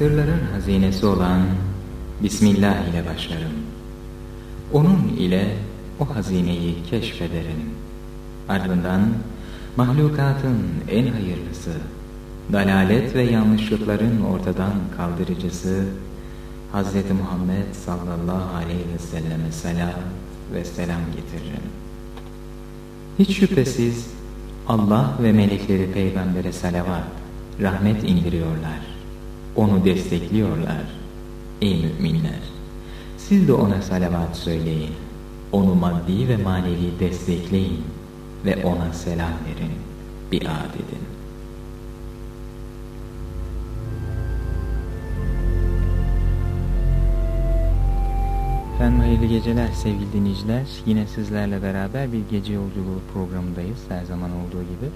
Sırların hazinesi olan Bismillah ile başlarım. Onun ile o hazineyi keşfederim. Ardından mahlukatın en hayırlısı, dalalet ve yanlışlıkların ortadan kaldırıcısı Hz. Muhammed sallallahu aleyhi ve selleme selam ve selam getiririm. Hiç şüphesiz Allah ve melekleri peygambere salavat, rahmet indiriyorlar. Onu destekliyorlar. Ey müminler! Siz de ona salavat söyleyin. Onu maddi ve manevi destekleyin ve ona selam verin, biat edin. Efendim hayırlı geceler sevgili dinleyiciler. Yine sizlerle beraber bir gece yolculuğu programındayız her zaman olduğu gibi.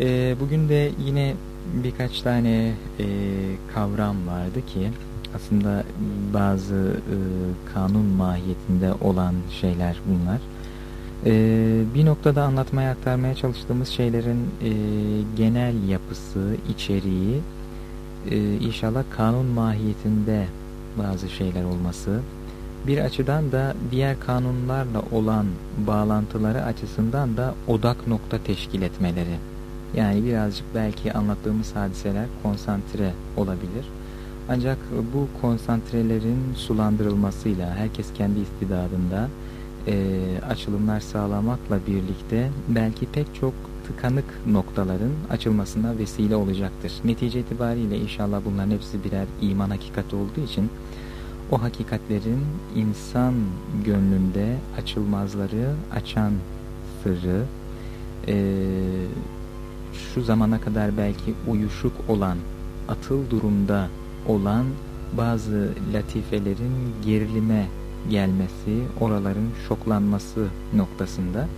Ee, bugün de yine birkaç tane e, kavram vardı ki aslında bazı e, kanun mahiyetinde olan şeyler bunlar. E, bir noktada anlatmaya aktarmaya çalıştığımız şeylerin e, genel yapısı, içeriği e, inşallah kanun mahiyetinde bazı şeyler olması bir açıdan da diğer kanunlarla olan bağlantıları açısından da odak nokta teşkil etmeleri. Yani birazcık belki anlattığımız hadiseler konsantre olabilir. Ancak bu konsantrelerin sulandırılmasıyla herkes kendi istidadında e, açılımlar sağlamakla birlikte belki pek çok tıkanık noktaların açılmasına vesile olacaktır. Netice itibariyle inşallah bunların hepsi birer iman hakikati olduğu için o hakikatlerin insan gönlünde açılmazları açan sırrı e, şu zamana kadar belki uyuşuk olan atıl durumda olan bazı latifelerin gerilime gelmesi, oraların şoklanması noktasında.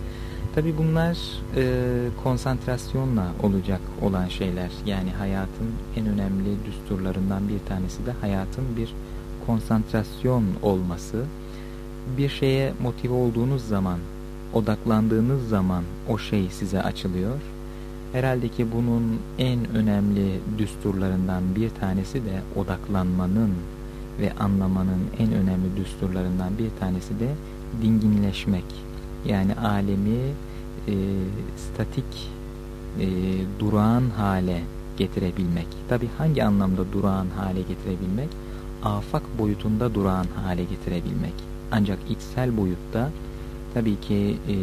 Tabi bunlar e, konsantrasyonla olacak olan şeyler. Yani hayatın en önemli düsturlarından bir tanesi de hayatın bir konsantrasyon olması. Bir şeye motive olduğunuz zaman, odaklandığınız zaman o şey size açılıyor. Herhalde ki bunun en önemli düsturlarından bir tanesi de odaklanmanın ve anlamanın en önemli düsturlarından bir tanesi de dinginleşmek. Yani alemi e, statik, e, durağan hale getirebilmek. Tabi hangi anlamda durağan hale getirebilmek? Afak boyutunda durağan hale getirebilmek. Ancak içsel boyutta tabii ki e,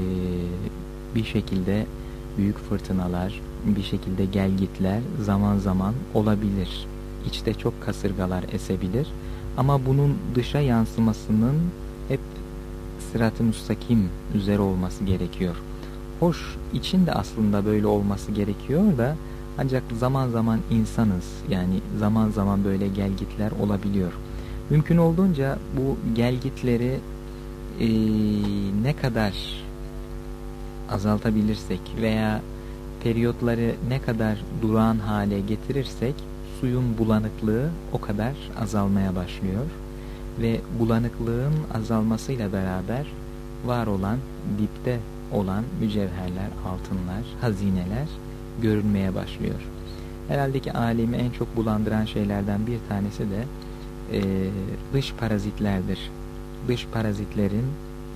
bir şekilde büyük fırtınalar, bir şekilde gelgitler zaman zaman olabilir. İçte çok kasırgalar esebilir. Ama bunun dışa yansımasının hep sırat-ı müstakim üzere olması gerekiyor. Hoş için de aslında böyle olması gerekiyor da ancak zaman zaman insanız. Yani zaman zaman böyle gelgitler olabiliyor. Mümkün olduğunca bu gelgitleri e, ne kadar azaltabilirsek veya periyotları ne kadar durağan hale getirirsek suyun bulanıklığı o kadar azalmaya başlıyor ve bulanıklığın azalmasıyla beraber var olan dipte olan mücevherler, altınlar, hazineler görünmeye başlıyor. Herhalde ki alemi en çok bulandıran şeylerden bir tanesi de e, dış parazitlerdir. Dış parazitlerin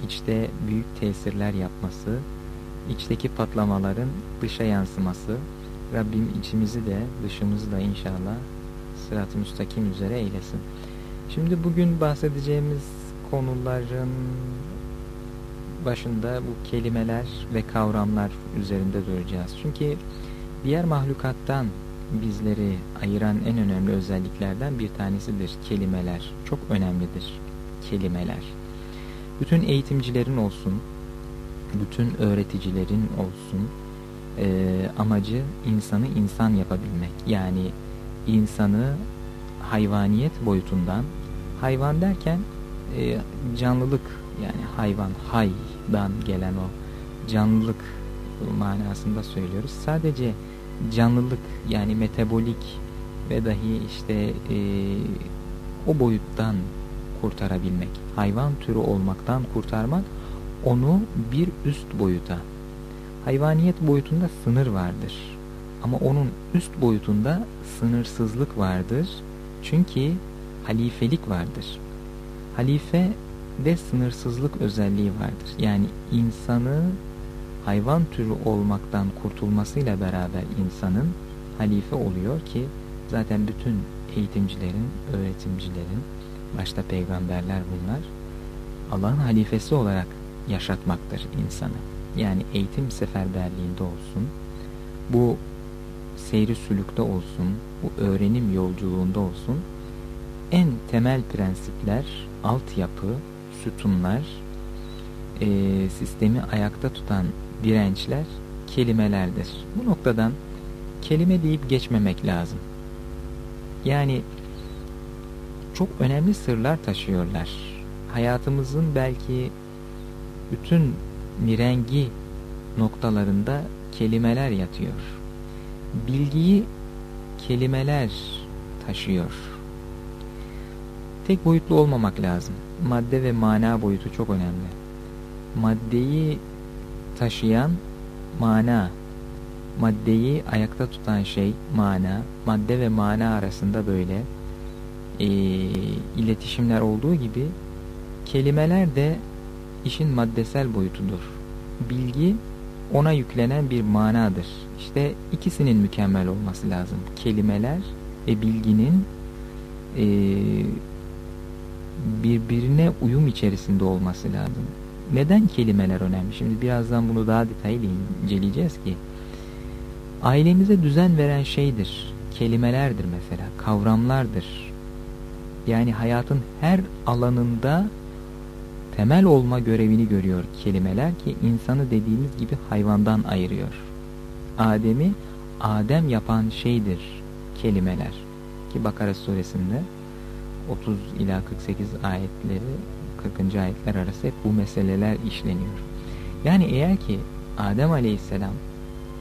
içte büyük tesirler yapması, içteki patlamaların dışa yansıması, Rabbim içimizi de dışımızı da inşallah sırat-ı müstakim üzere eylesin. Şimdi bugün bahsedeceğimiz konuların başında bu kelimeler ve kavramlar üzerinde duracağız. Çünkü diğer mahlukattan bizleri ayıran en önemli özelliklerden bir tanesidir kelimeler. Çok önemlidir kelimeler. Bütün eğitimcilerin olsun, bütün öğreticilerin olsun e, amacı insanı insan yapabilmek. Yani insanı hayvaniyet boyutundan, hayvan derken e, canlılık yani hayvan, haydan gelen o canlılık manasında söylüyoruz. Sadece canlılık yani metabolik ve dahi işte e, o boyuttan kurtarabilmek. Hayvan türü olmaktan kurtarmak onu bir üst boyuta. Hayvaniyet boyutunda sınır vardır. Ama onun üst boyutunda sınırsızlık vardır Çünkü halifelik vardır. Halife de sınırsızlık özelliği vardır. Yani insanı hayvan türü olmaktan kurtulmasıyla beraber insanın halife oluyor ki zaten bütün eğitimcilerin, öğretimcilerin, başta peygamberler bunlar, Allah'ın halifesi olarak yaşatmaktır insanı. Yani eğitim seferberliğinde olsun, bu seyri sülükte olsun, bu öğrenim yolculuğunda olsun, en temel prensipler, altyapı, sütunlar, e, sistemi ayakta tutan dirençler kelimelerdir. Bu noktadan kelime deyip geçmemek lazım. Yani çok önemli sırlar taşıyorlar. Hayatımızın belki bütün mirengi noktalarında kelimeler yatıyor. Bilgiyi kelimeler taşıyor. Tek boyutlu olmamak lazım. Madde ve mana boyutu çok önemli. Maddeyi taşıyan mana, maddeyi ayakta tutan şey mana, madde ve mana arasında böyle e, iletişimler olduğu gibi kelimeler de işin maddesel boyutudur. Bilgi ona yüklenen bir manadır. İşte ikisinin mükemmel olması lazım. Kelimeler ve bilginin e, birbirine uyum içerisinde olması lazım. Neden kelimeler önemli? Şimdi birazdan bunu daha detaylı inceleyeceğiz ki ailemize düzen veren şeydir. Kelimelerdir mesela, kavramlardır. Yani hayatın her alanında temel olma görevini görüyor kelimeler ki insanı dediğimiz gibi hayvandan ayırıyor. Adem'i Adem yapan şeydir kelimeler. Ki Bakara suresinde 30 ila 48 ayetleri 40. ayetler arası hep bu meseleler işleniyor. Yani eğer ki Adem aleyhisselam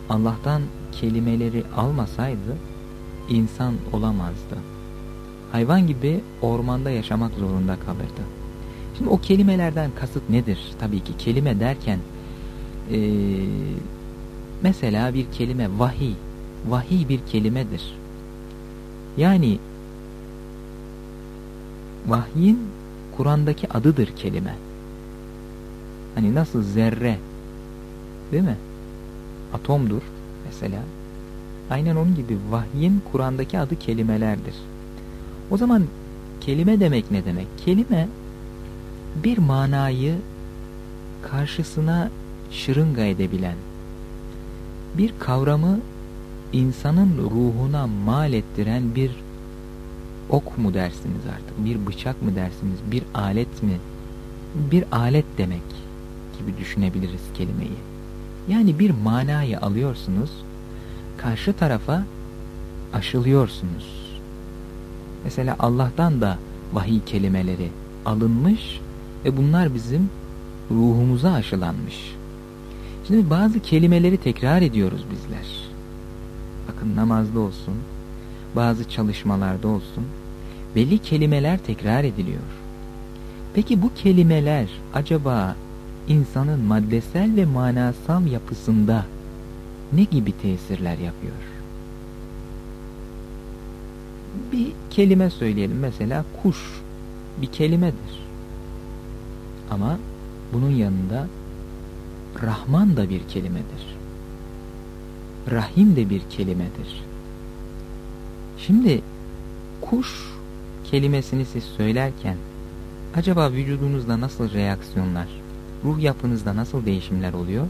Allah'tan kelimeleri almasaydı insan olamazdı. Hayvan gibi ormanda yaşamak zorunda kalırdı. Şimdi o kelimelerden kasıt nedir? Tabii ki kelime derken e, mesela bir kelime vahiy. Vahiy bir kelimedir. Yani vahyin Kur'an'daki adıdır kelime. Hani nasıl zerre değil mi? Atomdur mesela. Aynen onun gibi vahyin Kur'an'daki adı kelimelerdir. O zaman kelime demek ne demek? Kelime bir manayı karşısına şırınga edebilen, bir kavramı insanın ruhuna mal ettiren bir ok mu dersiniz artık, bir bıçak mı dersiniz, bir alet mi? Bir alet demek gibi düşünebiliriz kelimeyi. Yani bir manayı alıyorsunuz, karşı tarafa aşılıyorsunuz. Mesela Allah'tan da vahiy kelimeleri alınmış ve bunlar bizim ruhumuza aşılanmış. Şimdi bazı kelimeleri tekrar ediyoruz bizler. Bakın namazda olsun, bazı çalışmalarda olsun belli kelimeler tekrar ediliyor. Peki bu kelimeler acaba insanın maddesel ve manasal yapısında ne gibi tesirler yapıyor? Bir kelime söyleyelim mesela kuş bir kelimedir. Ama bunun yanında Rahman da bir kelimedir. Rahim de bir kelimedir. Şimdi kuş kelimesini siz söylerken acaba vücudunuzda nasıl reaksiyonlar, ruh yapınızda nasıl değişimler oluyor?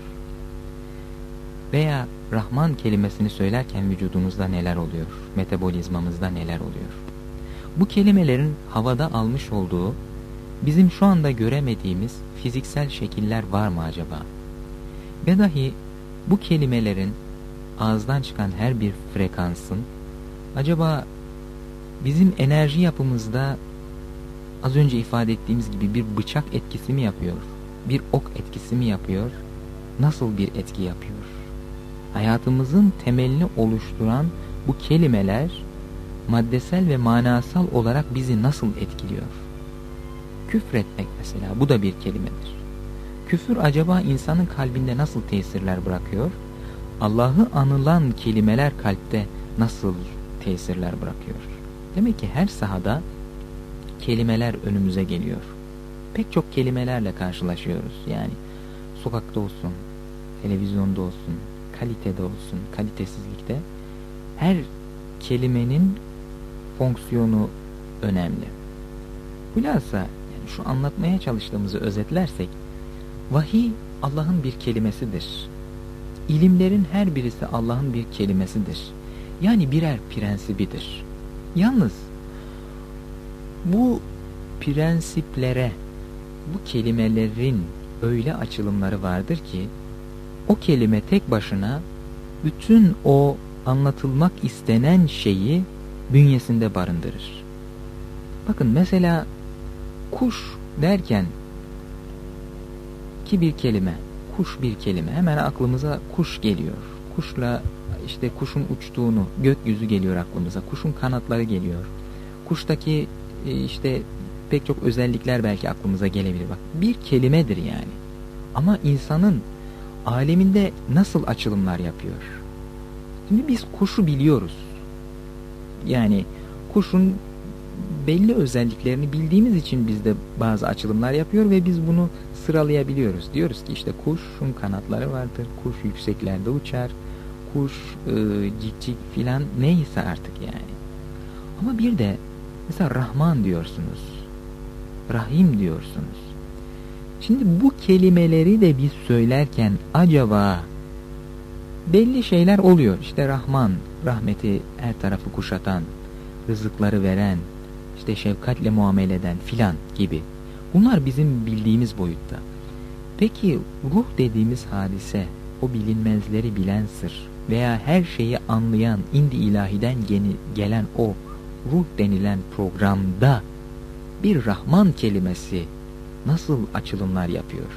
Veya Rahman kelimesini söylerken vücudunuzda neler oluyor? Metabolizmamızda neler oluyor? Bu kelimelerin havada almış olduğu bizim şu anda göremediğimiz fiziksel şekiller var mı acaba? Ve dahi bu kelimelerin ağızdan çıkan her bir frekansın acaba bizim enerji yapımızda az önce ifade ettiğimiz gibi bir bıçak etkisi mi yapıyor? Bir ok etkisi mi yapıyor? Nasıl bir etki yapıyor? Hayatımızın temelini oluşturan bu kelimeler maddesel ve manasal olarak bizi nasıl etkiliyor? Küfretmek mesela bu da bir kelimedir. Küfür acaba insanın kalbinde nasıl tesirler bırakıyor? Allah'ı anılan kelimeler kalpte nasıl tesirler bırakıyor? Demek ki her sahada kelimeler önümüze geliyor. Pek çok kelimelerle karşılaşıyoruz. Yani sokakta olsun, televizyonda olsun, kalitede olsun, kalitesizlikte her kelimenin fonksiyonu önemli. Yani şu anlatmaya çalıştığımızı özetlersek vahiy Allah'ın bir kelimesidir. İlimlerin her birisi Allah'ın bir kelimesidir. Yani birer prensibidir. Yalnız bu prensiplere, bu kelimelerin öyle açılımları vardır ki o kelime tek başına bütün o anlatılmak istenen şeyi bünyesinde barındırır. Bakın mesela kuş derken ki bir kelime, kuş bir kelime hemen aklımıza kuş geliyor. Kuşla işte kuşun uçtuğunu, gökyüzü geliyor aklımıza, kuşun kanatları geliyor. Kuştaki e, işte pek çok özellikler belki aklımıza gelebilir. Bak bir kelimedir yani. Ama insanın aleminde nasıl açılımlar yapıyor? Şimdi biz kuşu biliyoruz. Yani kuşun belli özelliklerini bildiğimiz için biz de bazı açılımlar yapıyor ve biz bunu sıralayabiliyoruz. Diyoruz ki işte kuşun kanatları vardır, kuş yükseklerde uçar, kuş e, cikcik filan neyse artık yani. Ama bir de mesela Rahman diyorsunuz, Rahim diyorsunuz. Şimdi bu kelimeleri de biz söylerken acaba belli şeyler oluyor. İşte Rahman, rahmeti her tarafı kuşatan, rızıkları veren, işte şefkatle muamele eden filan gibi. Bunlar bizim bildiğimiz boyutta. Peki ruh dediğimiz hadise, o bilinmezleri bilen sır veya her şeyi anlayan, indi ilahiden gelen o ruh denilen programda bir Rahman kelimesi nasıl açılımlar yapıyor?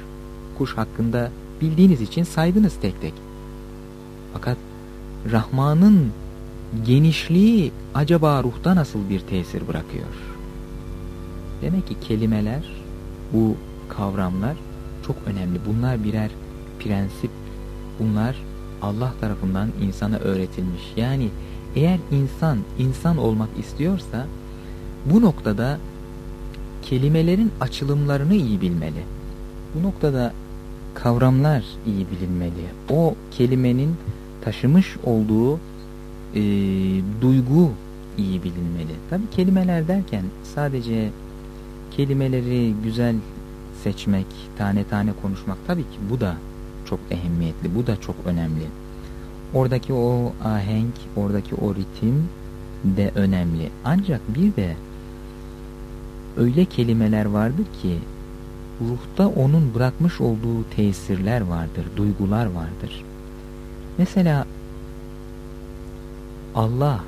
Kuş hakkında bildiğiniz için saydınız tek tek. Fakat Rahman'ın genişliği acaba ruhta nasıl bir tesir bırakıyor? Demek ki kelimeler, bu kavramlar çok önemli. Bunlar birer prensip. Bunlar Allah tarafından insana öğretilmiş. Yani eğer insan insan olmak istiyorsa bu noktada kelimelerin açılımlarını iyi bilmeli. Bu noktada kavramlar iyi bilinmeli. O kelimenin taşımış olduğu e, duygu iyi bilinmeli. Tabi kelimeler derken sadece kelimeleri güzel seçmek, tane tane konuşmak tabii ki bu da çok ehemmiyetli, bu da çok önemli. Oradaki o ahenk, oradaki o ritim de önemli. Ancak bir de öyle kelimeler vardır ki ruhta onun bırakmış olduğu tesirler vardır, duygular vardır. Mesela Allah,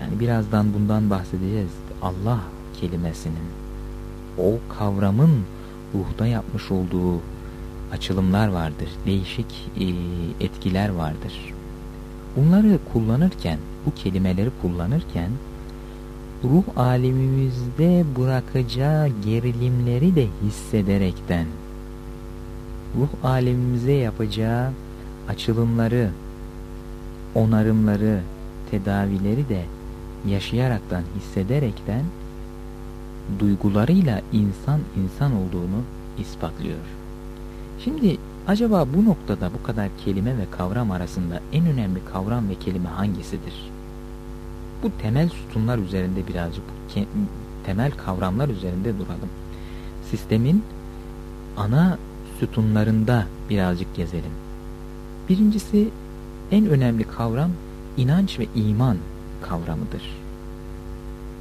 yani birazdan bundan bahsedeceğiz. Allah kelimesinin, o kavramın ruhta yapmış olduğu açılımlar vardır, değişik e, etkiler vardır. Bunları kullanırken, bu kelimeleri kullanırken ruh alemimizde bırakacağı gerilimleri de hissederekten ruh alemimize yapacağı açılımları, onarımları, tedavileri de yaşayaraktan, hissederekten duygularıyla insan insan olduğunu ispatlıyor. Şimdi acaba bu noktada bu kadar kelime ve kavram arasında en önemli kavram ve kelime hangisidir? Bu temel sütunlar üzerinde birazcık temel kavramlar üzerinde duralım. Sistemin ana sütunlarında birazcık gezelim. Birincisi en önemli kavram inanç ve iman kavramıdır.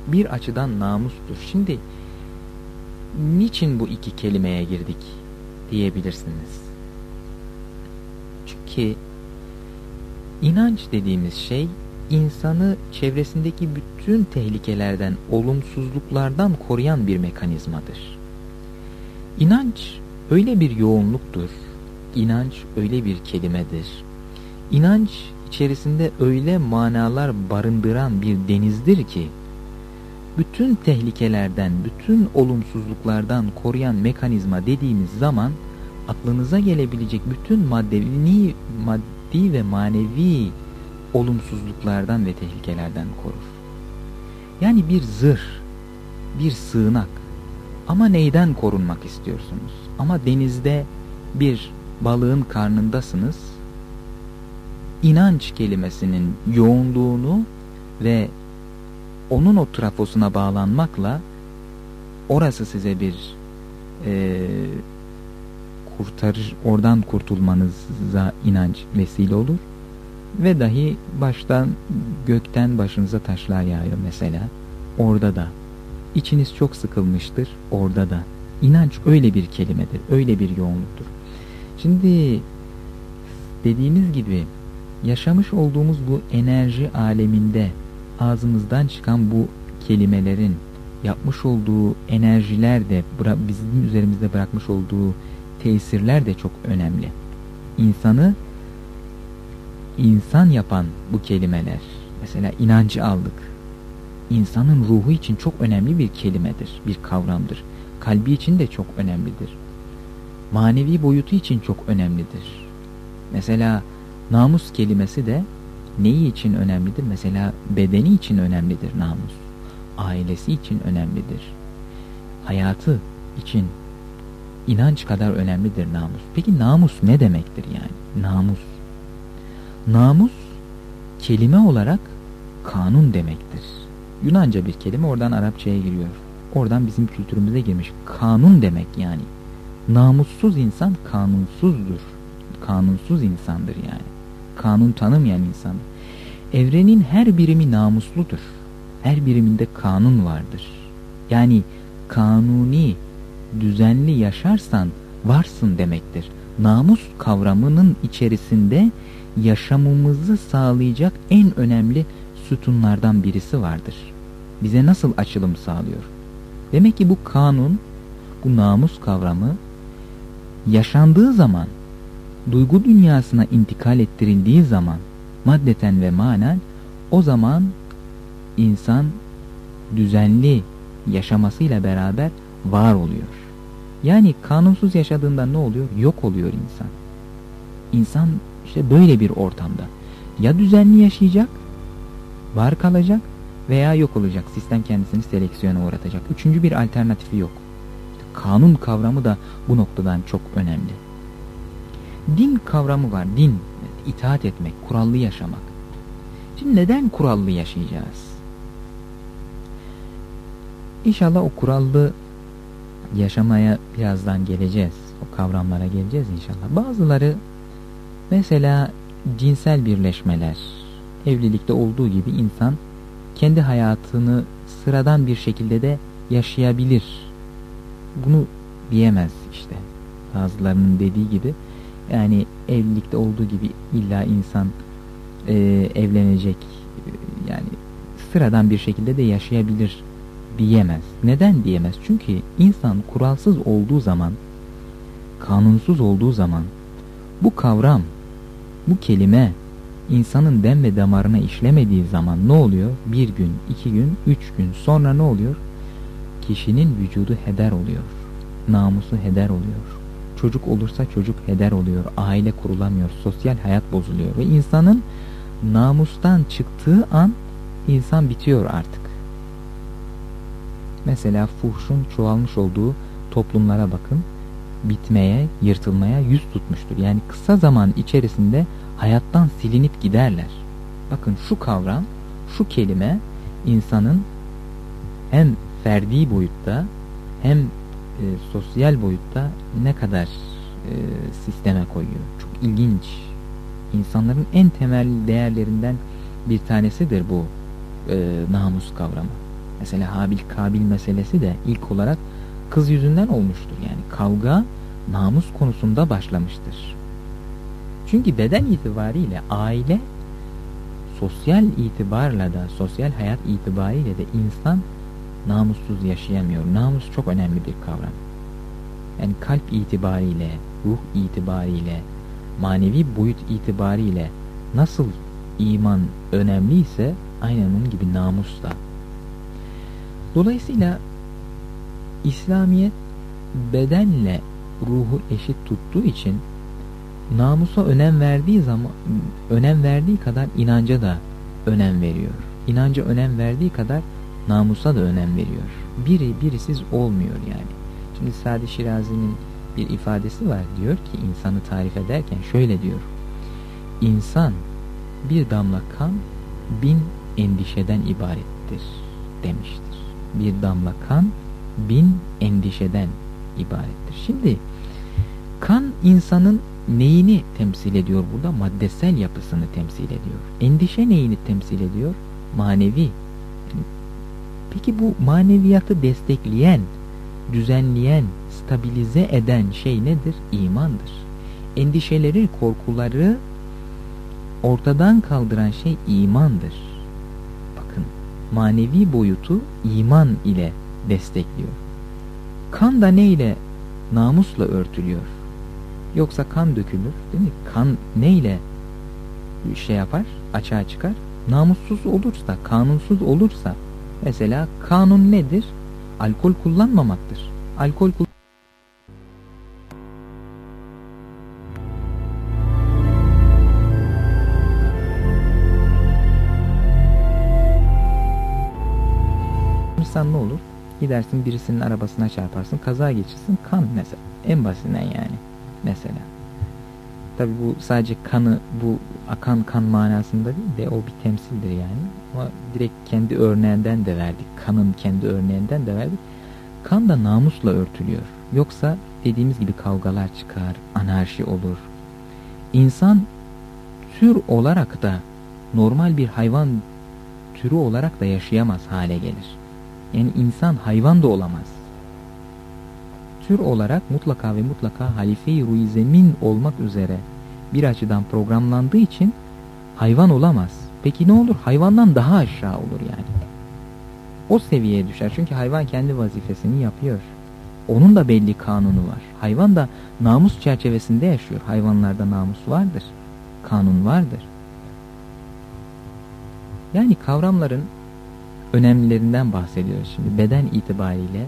Bir açıdan namustur. Şimdi niçin bu iki kelimeye girdik diyebilirsiniz. Çünkü inanç dediğimiz şey insanı çevresindeki bütün tehlikelerden, olumsuzluklardan koruyan bir mekanizmadır. İnanç öyle bir yoğunluktur. İnanç öyle bir kelimedir. İnanç içerisinde öyle manalar barındıran bir denizdir ki bütün tehlikelerden, bütün olumsuzluklardan koruyan mekanizma dediğimiz zaman aklınıza gelebilecek bütün maddevi, maddi ve manevi olumsuzluklardan ve tehlikelerden korur. Yani bir zırh, bir sığınak. Ama neyden korunmak istiyorsunuz? Ama denizde bir balığın karnındasınız. İnanç kelimesinin yoğunluğunu ve onun o trafosuna bağlanmakla orası size bir e, kurtarır, oradan kurtulmanıza inanç vesile olur. Ve dahi baştan gökten başınıza taşlar yağıyor mesela. Orada da. içiniz çok sıkılmıştır. Orada da. İnanç öyle bir kelimedir. Öyle bir yoğunluktur. Şimdi dediğimiz gibi yaşamış olduğumuz bu enerji aleminde ağzımızdan çıkan bu kelimelerin yapmış olduğu enerjiler de bizim üzerimizde bırakmış olduğu tesirler de çok önemli. İnsanı insan yapan bu kelimeler. Mesela inancı aldık. İnsanın ruhu için çok önemli bir kelimedir, bir kavramdır. Kalbi için de çok önemlidir. Manevi boyutu için çok önemlidir. Mesela namus kelimesi de neyi için önemlidir? Mesela bedeni için önemlidir namus. Ailesi için önemlidir. Hayatı için inanç kadar önemlidir namus. Peki namus ne demektir yani? Namus. Namus kelime olarak kanun demektir. Yunanca bir kelime oradan Arapçaya giriyor. Oradan bizim kültürümüze girmiş. Kanun demek yani. Namussuz insan kanunsuzdur. Kanunsuz insandır yani. Kanun tanımayan insandır. Evrenin her birimi namusludur. Her biriminde kanun vardır. Yani kanuni, düzenli yaşarsan varsın demektir. Namus kavramının içerisinde yaşamımızı sağlayacak en önemli sütunlardan birisi vardır. Bize nasıl açılım sağlıyor? Demek ki bu kanun, bu namus kavramı yaşandığı zaman, duygu dünyasına intikal ettirildiği zaman, maddeten ve manen, o zaman insan düzenli yaşamasıyla beraber var oluyor. Yani kanunsuz yaşadığında ne oluyor? Yok oluyor insan. İnsan işte böyle bir ortamda ya düzenli yaşayacak, var kalacak veya yok olacak. Sistem kendisini seleksiyona uğratacak. Üçüncü bir alternatifi yok. Kanun kavramı da bu noktadan çok önemli. Din kavramı var. Din, itaat etmek, kurallı yaşamak. Şimdi neden kurallı yaşayacağız? İnşallah o kurallı yaşamaya birazdan geleceğiz. O kavramlara geleceğiz inşallah. Bazıları mesela cinsel birleşmeler, evlilikte olduğu gibi insan kendi hayatını sıradan bir şekilde de yaşayabilir. Bunu diyemez işte. Bazılarının dediği gibi yani evlilikte olduğu gibi illa insan e, evlenecek yani sıradan bir şekilde de yaşayabilir diyemez. Neden diyemez? Çünkü insan kuralsız olduğu zaman, kanunsuz olduğu zaman bu kavram, bu kelime insanın dem ve damarına işlemediği zaman ne oluyor? Bir gün, iki gün, üç gün sonra ne oluyor? Kişinin vücudu heder oluyor. Namusu heder oluyor. Çocuk olursa çocuk heder oluyor. Aile kurulamıyor. Sosyal hayat bozuluyor. Ve insanın namustan çıktığı an insan bitiyor artık. Mesela fuhşun çoğalmış olduğu toplumlara bakın. Bitmeye, yırtılmaya yüz tutmuştur. Yani kısa zaman içerisinde hayattan silinip giderler. Bakın şu kavram, şu kelime insanın hem ferdi boyutta hem e, sosyal boyutta ne kadar e, sisteme koyuyor. Çok ilginç. İnsanların en temel değerlerinden bir tanesidir bu e, namus kavramı. Mesela Habil Kabil meselesi de ilk olarak kız yüzünden olmuştur. Yani kavga namus konusunda başlamıştır. Çünkü beden itibariyle aile sosyal itibarla da sosyal hayat itibariyle de insan namussuz yaşayamıyor. Namus çok önemli bir kavram. Yani kalp itibariyle, ruh itibariyle, manevi boyut itibariyle nasıl iman önemliyse aynen onun gibi namus da Dolayısıyla İslamiyet bedenle ruhu eşit tuttuğu için namusa önem verdiği zaman önem verdiği kadar inanca da önem veriyor. İnanca önem verdiği kadar namusa da önem veriyor. Biri birisiz olmuyor yani. Şimdi Sadi Şirazi'nin bir ifadesi var. Diyor ki insanı tarif ederken şöyle diyor. İnsan bir damla kan bin endişeden ibarettir demiştir. Bir damla kan bin endişeden ibarettir. Şimdi kan insanın neyini temsil ediyor burada? Maddesel yapısını temsil ediyor. Endişe neyini temsil ediyor? Manevi. Peki bu maneviyatı destekleyen, düzenleyen, stabilize eden şey nedir? İmandır. Endişeleri, korkuları ortadan kaldıran şey imandır. Bakın manevi boyutu iman ile destekliyor. Kan da ne ile? Namusla örtülüyor. Yoksa kan dökülür değil mi? Kan ne ile şey yapar? Açığa çıkar. Namussuz olursa, kanunsuz olursa mesela kanun nedir? Alkol kullanmamaktır. Alkol insan ne olur? Gidersin birisinin arabasına çarparsın, kaza geçirsin, kan mesela. En basitinden yani. Mesela. Tabi bu sadece kanı, bu akan kan manasında değil de o bir temsildir yani. Ama direkt kendi örneğinden de verdik. Kanın kendi örneğinden de verdik. Kan da namusla örtülüyor. Yoksa dediğimiz gibi kavgalar çıkar, anarşi olur. İnsan tür olarak da normal bir hayvan türü olarak da yaşayamaz hale gelir. Yani insan hayvan da olamaz. Tür olarak mutlaka ve mutlaka halife-i ruizemin olmak üzere bir açıdan programlandığı için hayvan olamaz. Peki ne olur? Hayvandan daha aşağı olur yani. O seviyeye düşer. Çünkü hayvan kendi vazifesini yapıyor. Onun da belli kanunu var. Hayvan da namus çerçevesinde yaşıyor. Hayvanlarda namus vardır. Kanun vardır. Yani kavramların önemlilerinden bahsediyoruz. Şimdi beden itibariyle,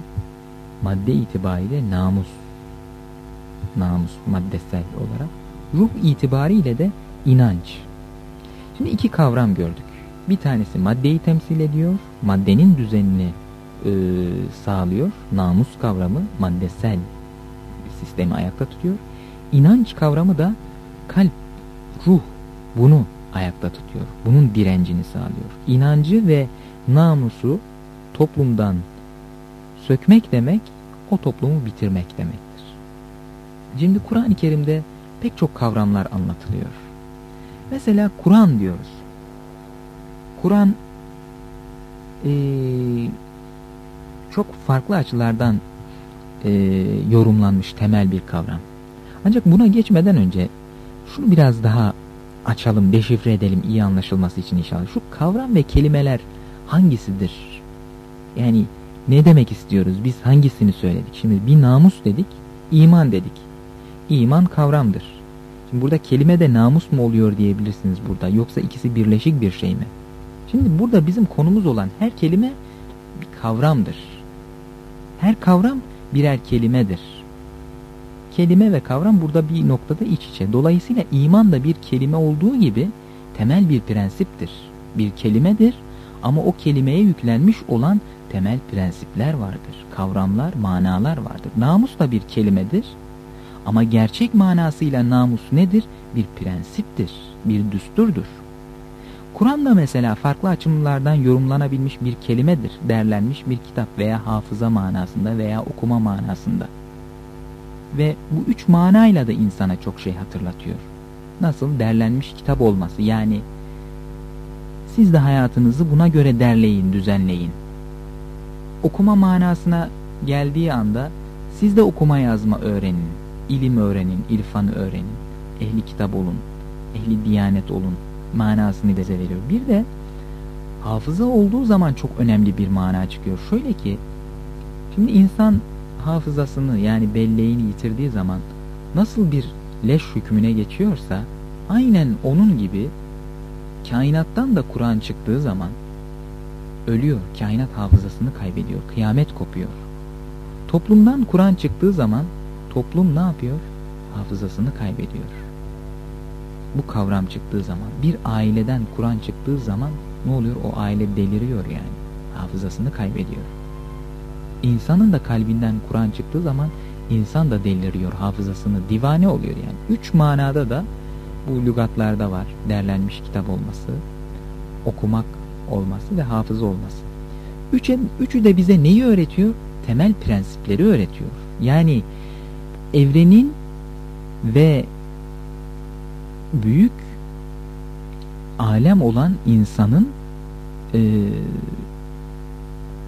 madde itibariyle namus. Namus maddesel olarak. Ruh itibariyle de inanç. Şimdi iki kavram gördük. Bir tanesi maddeyi temsil ediyor, maddenin düzenini e, sağlıyor. Namus kavramı maddesel sistemi ayakta tutuyor. İnanç kavramı da kalp, ruh bunu ayakta tutuyor. Bunun direncini sağlıyor. İnancı ve namusu toplumdan sökmek demek o toplumu bitirmek demektir. Şimdi Kur'an-ı Kerim'de pek çok kavramlar anlatılıyor. Mesela Kur'an diyoruz. Kur'an e, çok farklı açılardan e, yorumlanmış temel bir kavram. Ancak buna geçmeden önce şunu biraz daha açalım, deşifre edelim iyi anlaşılması için inşallah. Şu kavram ve kelimeler hangisidir? Yani ne demek istiyoruz? Biz hangisini söyledik? Şimdi bir namus dedik, iman dedik. İman kavramdır. Şimdi burada kelime de namus mu oluyor diyebilirsiniz burada. Yoksa ikisi birleşik bir şey mi? Şimdi burada bizim konumuz olan her kelime bir kavramdır. Her kavram birer kelimedir. Kelime ve kavram burada bir noktada iç içe. Dolayısıyla iman da bir kelime olduğu gibi temel bir prensiptir. Bir kelimedir ama o kelimeye yüklenmiş olan temel prensipler vardır. Kavramlar, manalar vardır. Namus da bir kelimedir. Ama gerçek manasıyla namus nedir? Bir prensiptir, bir düsturdur. Kur'an da mesela farklı açımlardan yorumlanabilmiş bir kelimedir. Derlenmiş bir kitap veya hafıza manasında veya okuma manasında. Ve bu üç manayla da insana çok şey hatırlatıyor. Nasıl? Derlenmiş kitap olması yani siz de hayatınızı buna göre derleyin, düzenleyin. Okuma manasına geldiği anda siz de okuma yazma öğrenin, ilim öğrenin, irfanı öğrenin, ehli kitap olun, ehli diyanet olun manasını bize veriyor. Bir de hafıza olduğu zaman çok önemli bir mana çıkıyor. Şöyle ki, şimdi insan hafızasını yani belleğini yitirdiği zaman nasıl bir leş hükmüne geçiyorsa aynen onun gibi kainattan da Kur'an çıktığı zaman ölüyor. Kainat hafızasını kaybediyor. Kıyamet kopuyor. Toplumdan Kur'an çıktığı zaman toplum ne yapıyor? Hafızasını kaybediyor. Bu kavram çıktığı zaman bir aileden Kur'an çıktığı zaman ne oluyor? O aile deliriyor yani. hafızasını kaybediyor. İnsanın da kalbinden Kur'an çıktığı zaman insan da deliriyor hafızasını divane oluyor yani. Üç manada da bu lügatlarda var derlenmiş kitap olması, okumak olması ve hafıza olması. Üçü, de bize neyi öğretiyor? Temel prensipleri öğretiyor. Yani evrenin ve büyük alem olan insanın e,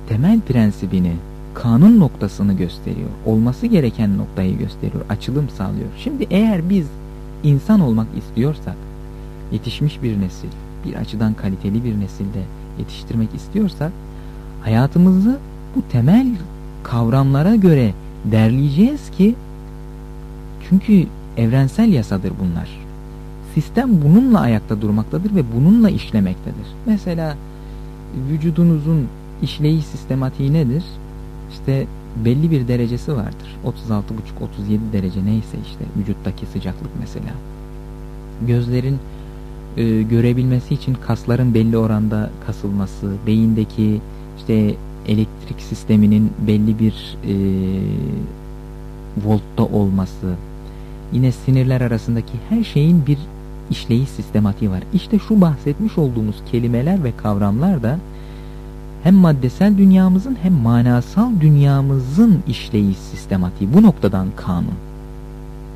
temel prensibini, kanun noktasını gösteriyor. Olması gereken noktayı gösteriyor. Açılım sağlıyor. Şimdi eğer biz insan olmak istiyorsak, yetişmiş bir nesil, bir açıdan kaliteli bir nesilde yetiştirmek istiyorsak, hayatımızı bu temel kavramlara göre derleyeceğiz ki, çünkü evrensel yasadır bunlar. Sistem bununla ayakta durmaktadır ve bununla işlemektedir. Mesela vücudunuzun işleyiş sistematiği nedir? İşte belli bir derecesi vardır. 36,5-37 derece neyse işte vücuttaki sıcaklık mesela. Gözlerin e, görebilmesi için kasların belli oranda kasılması, beyindeki işte elektrik sisteminin belli bir e, voltta olması, yine sinirler arasındaki her şeyin bir işleyiş sistematiği var. İşte şu bahsetmiş olduğumuz kelimeler ve kavramlar da hem maddesel dünyamızın hem manasal dünyamızın işleyiş sistematiği. Bu noktadan kanun.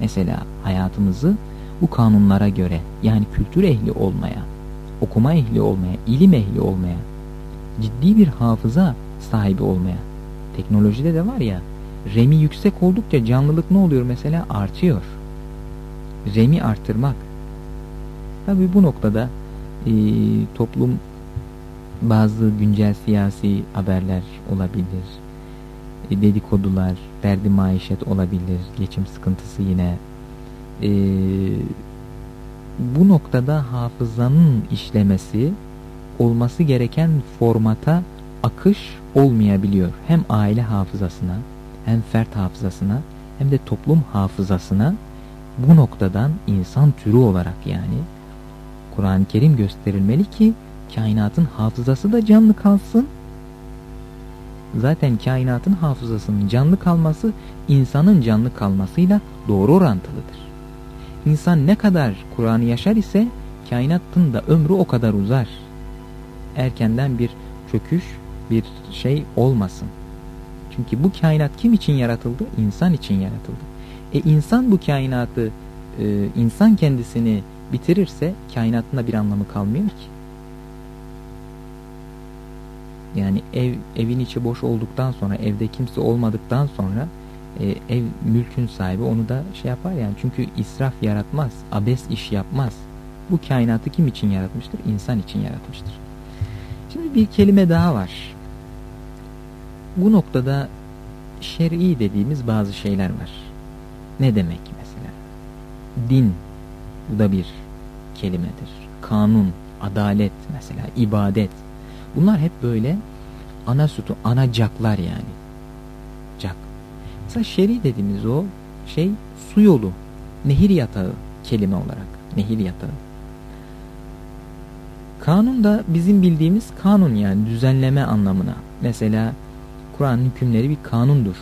Mesela hayatımızı bu kanunlara göre yani kültür ehli olmaya, okuma ehli olmaya, ilim ehli olmaya, ciddi bir hafıza sahibi olmaya. Teknolojide de var ya, remi yüksek oldukça canlılık ne oluyor mesela? Artıyor. Remi artırmak. Tabi bu noktada e, toplum bazı güncel siyasi haberler olabilir. E, dedikodular, derdi maişet olabilir. Geçim sıkıntısı yine. E, bu noktada hafızanın işlemesi olması gereken formata akış olmayabiliyor. Hem aile hafızasına hem fert hafızasına hem de toplum hafızasına bu noktadan insan türü olarak yani Kur'an-ı Kerim gösterilmeli ki kainatın hafızası da canlı kalsın. Zaten kainatın hafızasının canlı kalması insanın canlı kalmasıyla doğru orantılıdır. İnsan ne kadar Kur'an'ı yaşar ise kainatın da ömrü o kadar uzar. Erkenden bir çöküş, bir şey olmasın. Çünkü bu kainat kim için yaratıldı? İnsan için yaratıldı. E insan bu kainatı, e, insan kendisini bitirirse kainatın da bir anlamı kalmıyor ki. Yani ev evin içi boş olduktan sonra, evde kimse olmadıktan sonra e, ev mülkün sahibi onu da şey yapar yani. Çünkü israf yaratmaz, abes iş yapmaz. Bu kainatı kim için yaratmıştır? İnsan için yaratmıştır. Şimdi bir kelime daha var. Bu noktada şer'i dediğimiz bazı şeyler var. Ne demek mesela? Din bu da bir kelimedir. Kanun, adalet mesela, ibadet. Bunlar hep böyle ana sütü, ana caklar yani. Cak. Mesela şeri dediğimiz o şey su yolu, nehir yatağı kelime olarak. Nehir yatağı. Kanun da bizim bildiğimiz kanun yani düzenleme anlamına. Mesela Kur'an'ın hükümleri bir kanundur.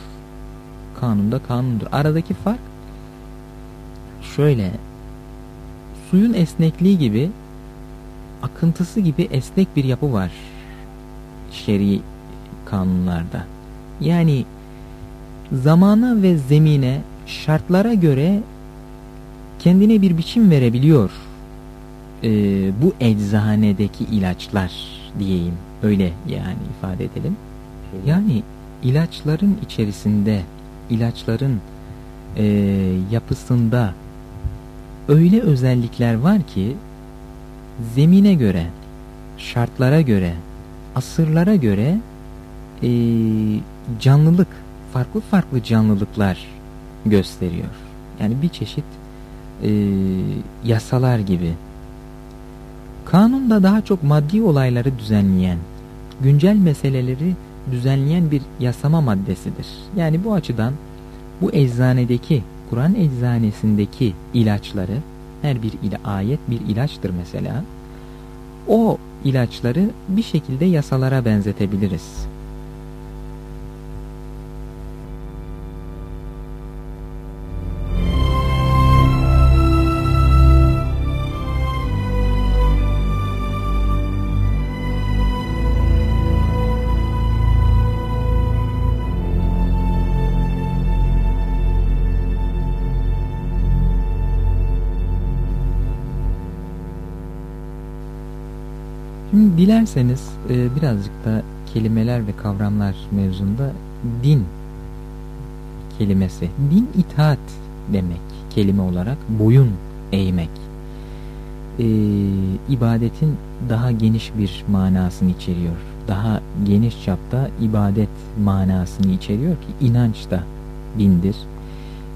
Kanun da kanundur. Aradaki fark şöyle suyun esnekliği gibi akıntısı gibi esnek bir yapı var şer'i kanunlarda. Yani zamana ve zemine şartlara göre kendine bir biçim verebiliyor ee, bu eczanedeki ilaçlar diyeyim öyle yani ifade edelim. Yani ilaçların içerisinde ilaçların e, yapısında öyle özellikler var ki zemine göre, şartlara göre, asırlara göre e, canlılık, farklı farklı canlılıklar gösteriyor. Yani bir çeşit e, yasalar gibi. Kanun da daha çok maddi olayları düzenleyen, güncel meseleleri düzenleyen bir yasama maddesidir. Yani bu açıdan bu eczanedeki Kur'an eczanesindeki ilaçları her bir ile ayet bir ilaçtır mesela. O ilaçları bir şekilde yasalara benzetebiliriz. Dilerseniz e, birazcık da kelimeler ve kavramlar mevzunda din kelimesi. Din itaat demek kelime olarak boyun eğmek. E, ibadetin daha geniş bir manasını içeriyor. Daha geniş çapta ibadet manasını içeriyor ki inanç da dindir.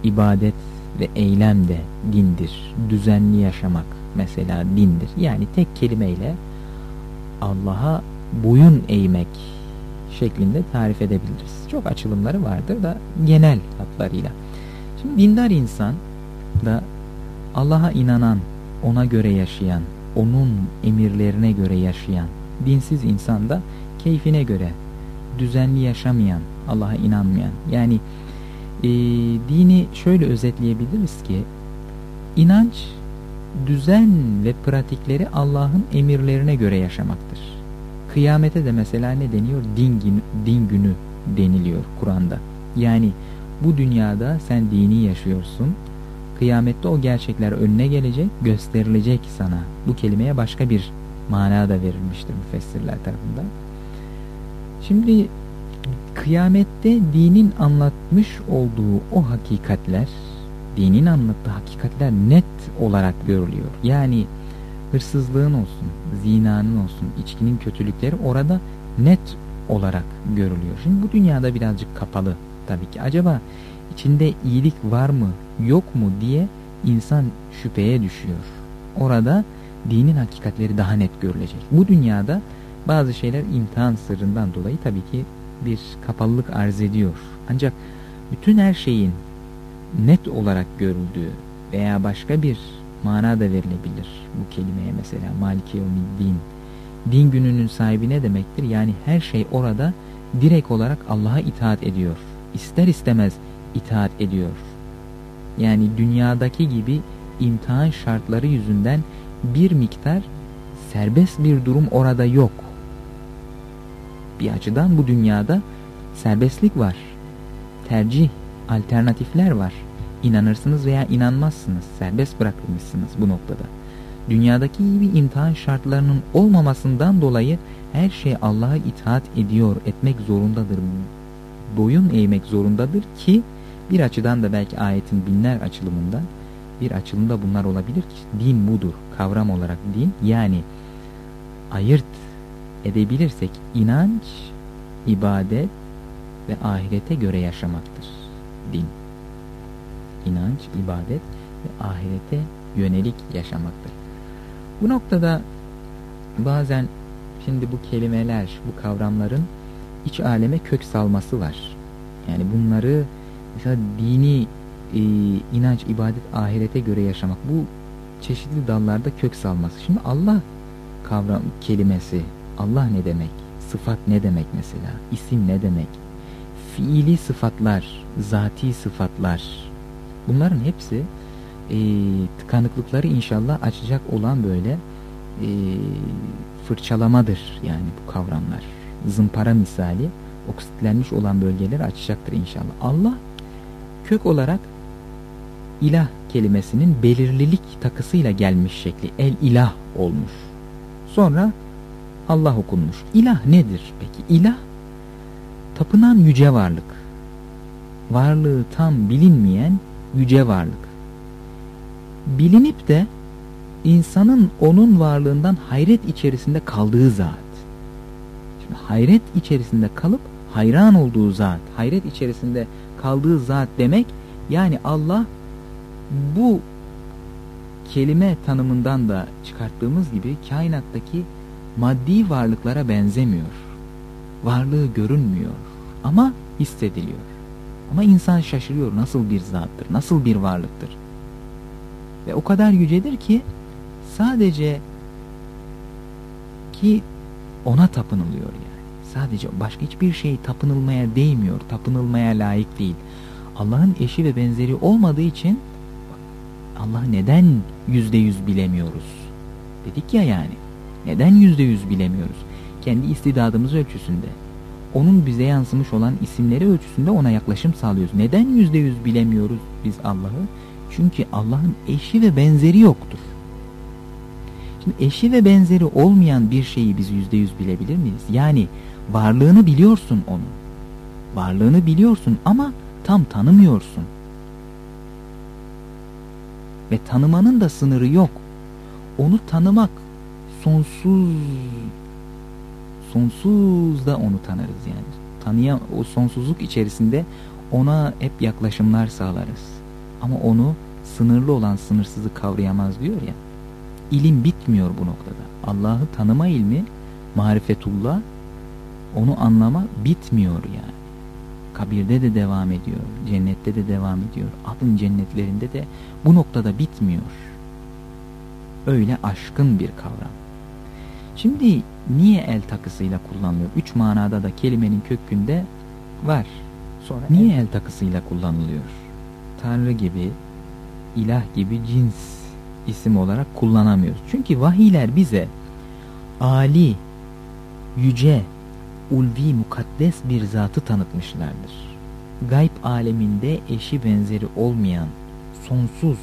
İbadet ve eylem de dindir. Düzenli yaşamak mesela dindir. Yani tek kelimeyle Allah'a boyun eğmek şeklinde tarif edebiliriz. Çok açılımları vardır da genel hatlarıyla. Şimdi dindar insan da Allah'a inanan, ona göre yaşayan, onun emirlerine göre yaşayan, dinsiz insan da keyfine göre düzenli yaşamayan, Allah'a inanmayan. Yani e, dini şöyle özetleyebiliriz ki inanç düzen ve pratikleri Allah'ın emirlerine göre yaşamaktır. Kıyamete de mesela ne deniyor? Din, günü, din günü deniliyor Kur'an'da. Yani bu dünyada sen dini yaşıyorsun. Kıyamette o gerçekler önüne gelecek, gösterilecek sana. Bu kelimeye başka bir mana da verilmiştir müfessirler tarafından. Şimdi kıyamette dinin anlatmış olduğu o hakikatler dinin anlattığı hakikatler net olarak görülüyor. Yani hırsızlığın olsun, zinanın olsun, içkinin kötülükleri orada net olarak görülüyor. Şimdi bu dünyada birazcık kapalı tabii ki. Acaba içinde iyilik var mı, yok mu diye insan şüpheye düşüyor. Orada dinin hakikatleri daha net görülecek. Bu dünyada bazı şeyler imtihan sırrından dolayı tabii ki bir kapalılık arz ediyor. Ancak bütün her şeyin net olarak görüldüğü veya başka bir mana da verilebilir bu kelimeye mesela Maliki din. Din gününün sahibi ne demektir? Yani her şey orada direkt olarak Allah'a itaat ediyor. İster istemez itaat ediyor. Yani dünyadaki gibi imtihan şartları yüzünden bir miktar serbest bir durum orada yok. Bir açıdan bu dünyada serbestlik var. Tercih alternatifler var. İnanırsınız veya inanmazsınız. Serbest bırakılmışsınız bu noktada. Dünyadaki gibi imtihan şartlarının olmamasından dolayı her şey Allah'a itaat ediyor, etmek zorundadır. Boyun eğmek zorundadır ki bir açıdan da belki ayetin binler açılımından bir açılımda bunlar olabilir ki din budur. Kavram olarak din yani ayırt edebilirsek inanç, ibadet ve ahirete göre yaşamaktır din. İnanç, ibadet ve ahirete yönelik yaşamaktır. Bu noktada bazen şimdi bu kelimeler, bu kavramların iç aleme kök salması var. Yani bunları mesela dini e, inanç, ibadet, ahirete göre yaşamak bu çeşitli dallarda kök salması. Şimdi Allah kavram kelimesi, Allah ne demek? Sıfat ne demek mesela? İsim ne demek? Fiili sıfatlar, zati sıfatlar bunların hepsi e, tıkanıklıkları inşallah açacak olan böyle e, fırçalamadır yani bu kavramlar. Zımpara misali oksitlenmiş olan bölgeleri açacaktır inşallah. Allah kök olarak ilah kelimesinin belirlilik takısıyla gelmiş şekli el ilah olmuş. Sonra Allah okunmuş. İlah nedir peki? İlah tapınan yüce varlık, varlığı tam bilinmeyen yüce varlık. Bilinip de insanın onun varlığından hayret içerisinde kaldığı zat. Şimdi hayret içerisinde kalıp hayran olduğu zat, hayret içerisinde kaldığı zat demek yani Allah bu kelime tanımından da çıkarttığımız gibi kainattaki maddi varlıklara benzemiyor. Varlığı görünmüyor ama hissediliyor. Ama insan şaşırıyor nasıl bir zattır, nasıl bir varlıktır. Ve o kadar yücedir ki sadece ki ona tapınılıyor yani. Sadece başka hiçbir şey tapınılmaya değmiyor, tapınılmaya layık değil. Allah'ın eşi ve benzeri olmadığı için Allah'ı neden yüzde yüz bilemiyoruz? Dedik ya yani. Neden yüzde yüz bilemiyoruz? Kendi istidadımız ölçüsünde. Onun bize yansımış olan isimleri ölçüsünde ona yaklaşım sağlıyoruz. Neden yüzde yüz bilemiyoruz biz Allah'ı? Çünkü Allah'ın eşi ve benzeri yoktur. Şimdi eşi ve benzeri olmayan bir şeyi biz yüzde yüz bilebilir miyiz? Yani varlığını biliyorsun onun. Varlığını biliyorsun ama tam tanımıyorsun. Ve tanımanın da sınırı yok. Onu tanımak sonsuz sonsuz da onu tanırız yani. Tanıya o sonsuzluk içerisinde ona hep yaklaşımlar sağlarız. Ama onu sınırlı olan sınırsızı kavrayamaz diyor ya. İlim bitmiyor bu noktada. Allah'ı tanıma ilmi, marifetullah, onu anlama bitmiyor yani. Kabirde de devam ediyor, cennette de devam ediyor. Adın cennetlerinde de bu noktada bitmiyor. Öyle aşkın bir kavram. Şimdi niye el takısıyla kullanılıyor? Üç manada da kelimenin kökünde var. Sonra niye el takısıyla kullanılıyor? Tanrı gibi, ilah gibi cins isim olarak kullanamıyoruz. Çünkü vahiyler bize Ali, yüce, ulvi, mukaddes bir zatı tanıtmışlardır. Gayb aleminde eşi benzeri olmayan, sonsuz,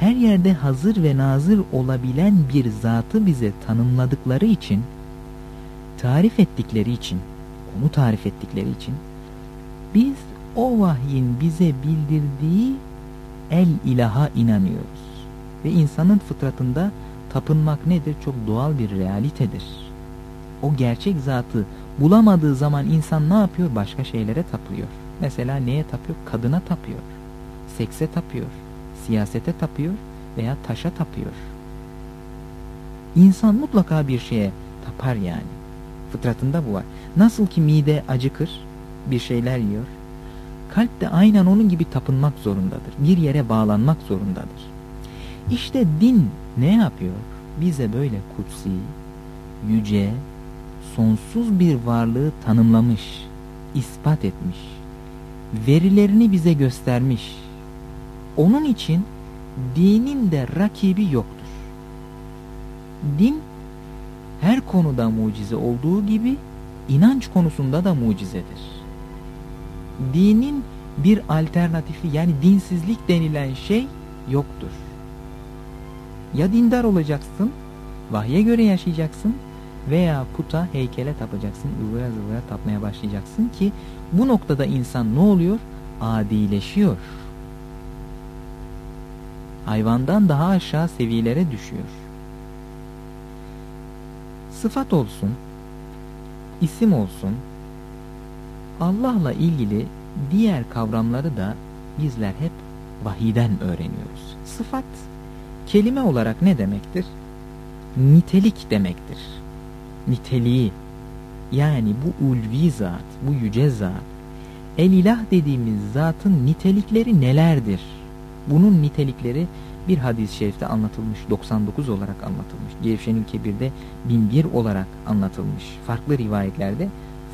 her yerde hazır ve nazır olabilen bir zatı bize tanımladıkları için, tarif ettikleri için, onu tarif ettikleri için, biz o vahyin bize bildirdiği el ilaha inanıyoruz. Ve insanın fıtratında tapınmak nedir? Çok doğal bir realitedir. O gerçek zatı bulamadığı zaman insan ne yapıyor? Başka şeylere tapıyor. Mesela neye tapıyor? Kadına tapıyor. Sekse tapıyor. Siyasete tapıyor veya taşa tapıyor. İnsan mutlaka bir şeye tapar yani. Fıtratında bu var. Nasıl ki mide acıkır, bir şeyler yiyor. Kalp de aynen onun gibi tapınmak zorundadır. Bir yere bağlanmak zorundadır. İşte din ne yapıyor? Bize böyle kutsi, yüce, sonsuz bir varlığı tanımlamış, ispat etmiş. Verilerini bize göstermiş. Onun için dinin de rakibi yoktur. Din her konuda mucize olduğu gibi inanç konusunda da mucizedir dinin bir alternatifi yani dinsizlik denilen şey yoktur. Ya dindar olacaksın, vahye göre yaşayacaksın veya puta, heykele tapacaksın, ıvıra zıvıra tapmaya başlayacaksın ki bu noktada insan ne oluyor? Adileşiyor. Hayvandan daha aşağı seviyelere düşüyor. Sıfat olsun, isim olsun, Allah'la ilgili diğer kavramları da bizler hep vahiden öğreniyoruz. Sıfat kelime olarak ne demektir? Nitelik demektir. Niteliği yani bu ulvi zat, bu yüce zat, el ilah dediğimiz zatın nitelikleri nelerdir? Bunun nitelikleri bir hadis-i şerifte anlatılmış, 99 olarak anlatılmış. Gevşenül Kebir'de 1001 olarak anlatılmış. Farklı rivayetlerde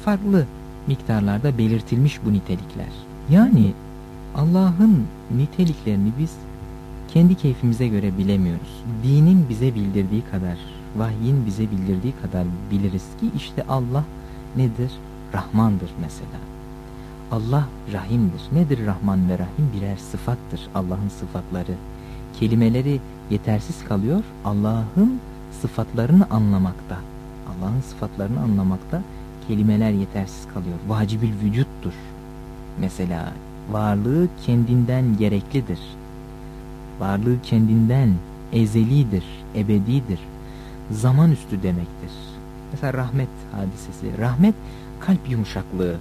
farklı miktarlarda belirtilmiş bu nitelikler. Yani Allah'ın niteliklerini biz kendi keyfimize göre bilemiyoruz. Dinin bize bildirdiği kadar, vahyin bize bildirdiği kadar biliriz ki işte Allah nedir? Rahmandır mesela. Allah rahimdir. Nedir Rahman ve Rahim? Birer sıfattır Allah'ın sıfatları. Kelimeleri yetersiz kalıyor Allah'ın sıfatlarını anlamakta. Allah'ın sıfatlarını anlamakta kelimeler yetersiz kalıyor. Vacibül vücuttur. Mesela varlığı kendinden gereklidir. Varlığı kendinden ezelidir, ebedidir. Zaman üstü demektir. Mesela rahmet hadisesi. Rahmet kalp yumuşaklığı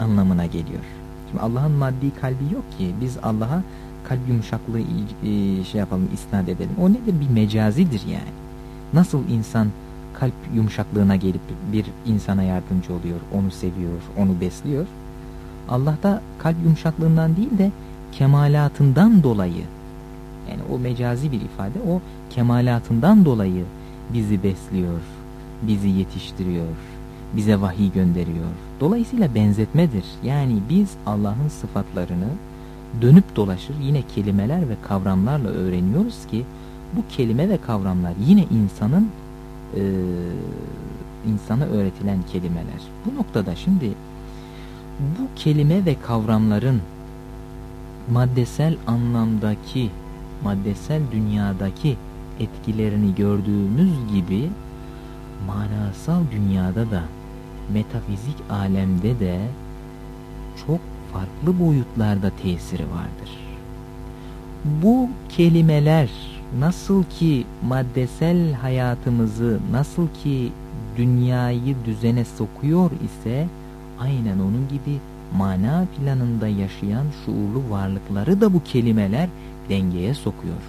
anlamına geliyor. Şimdi Allah'ın maddi kalbi yok ki biz Allah'a kalp yumuşaklığı e, şey yapalım, isnat edelim. O nedir? Bir mecazidir yani. Nasıl insan kalp yumuşaklığına gelip bir insana yardımcı oluyor, onu seviyor, onu besliyor. Allah da kalp yumuşaklığından değil de kemalatından dolayı yani o mecazi bir ifade o kemalatından dolayı bizi besliyor, bizi yetiştiriyor, bize vahiy gönderiyor. Dolayısıyla benzetmedir. Yani biz Allah'ın sıfatlarını dönüp dolaşır yine kelimeler ve kavramlarla öğreniyoruz ki bu kelime ve kavramlar yine insanın e, insana öğretilen kelimeler. Bu noktada şimdi bu kelime ve kavramların maddesel anlamdaki, maddesel dünyadaki etkilerini gördüğümüz gibi manasal dünyada da metafizik alemde de çok farklı boyutlarda tesiri vardır. Bu kelimeler nasıl ki maddesel hayatımızı nasıl ki dünyayı düzene sokuyor ise aynen onun gibi mana planında yaşayan şuurlu varlıkları da bu kelimeler dengeye sokuyor.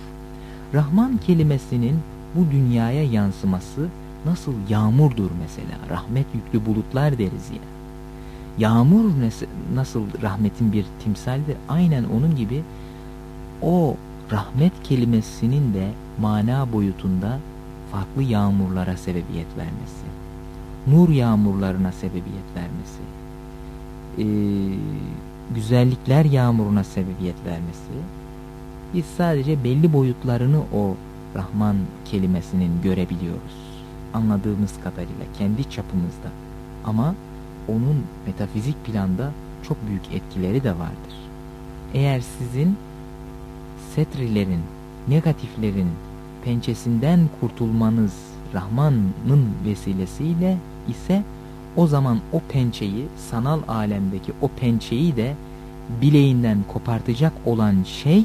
Rahman kelimesinin bu dünyaya yansıması nasıl yağmurdur mesela rahmet yüklü bulutlar deriz ya. Yağmur nasıl rahmetin bir timsaldir aynen onun gibi o rahmet kelimesinin de mana boyutunda farklı yağmurlara sebebiyet vermesi, nur yağmurlarına sebebiyet vermesi, e, güzellikler yağmuruna sebebiyet vermesi, biz sadece belli boyutlarını o Rahman kelimesinin görebiliyoruz. Anladığımız kadarıyla kendi çapımızda. Ama onun metafizik planda çok büyük etkileri de vardır. Eğer sizin setrilerin, negatiflerin pençesinden kurtulmanız Rahman'ın vesilesiyle ise o zaman o pençeyi, sanal alemdeki o pençeyi de bileğinden kopartacak olan şey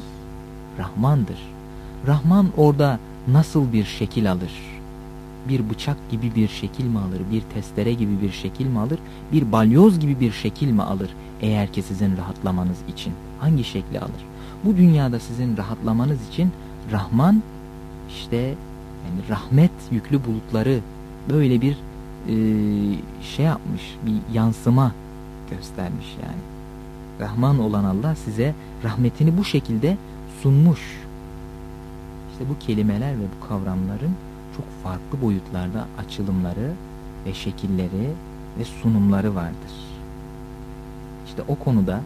Rahman'dır. Rahman orada nasıl bir şekil alır? Bir bıçak gibi bir şekil mi alır? Bir testere gibi bir şekil mi alır? Bir balyoz gibi bir şekil mi alır? Eğer ki sizin rahatlamanız için hangi şekli alır? Bu dünyada sizin rahatlamanız için Rahman işte yani rahmet yüklü bulutları böyle bir e, şey yapmış bir yansıma göstermiş yani. Rahman olan Allah size rahmetini bu şekilde sunmuş. İşte bu kelimeler ve bu kavramların çok farklı boyutlarda açılımları ve şekilleri ve sunumları vardır. İşte o konuda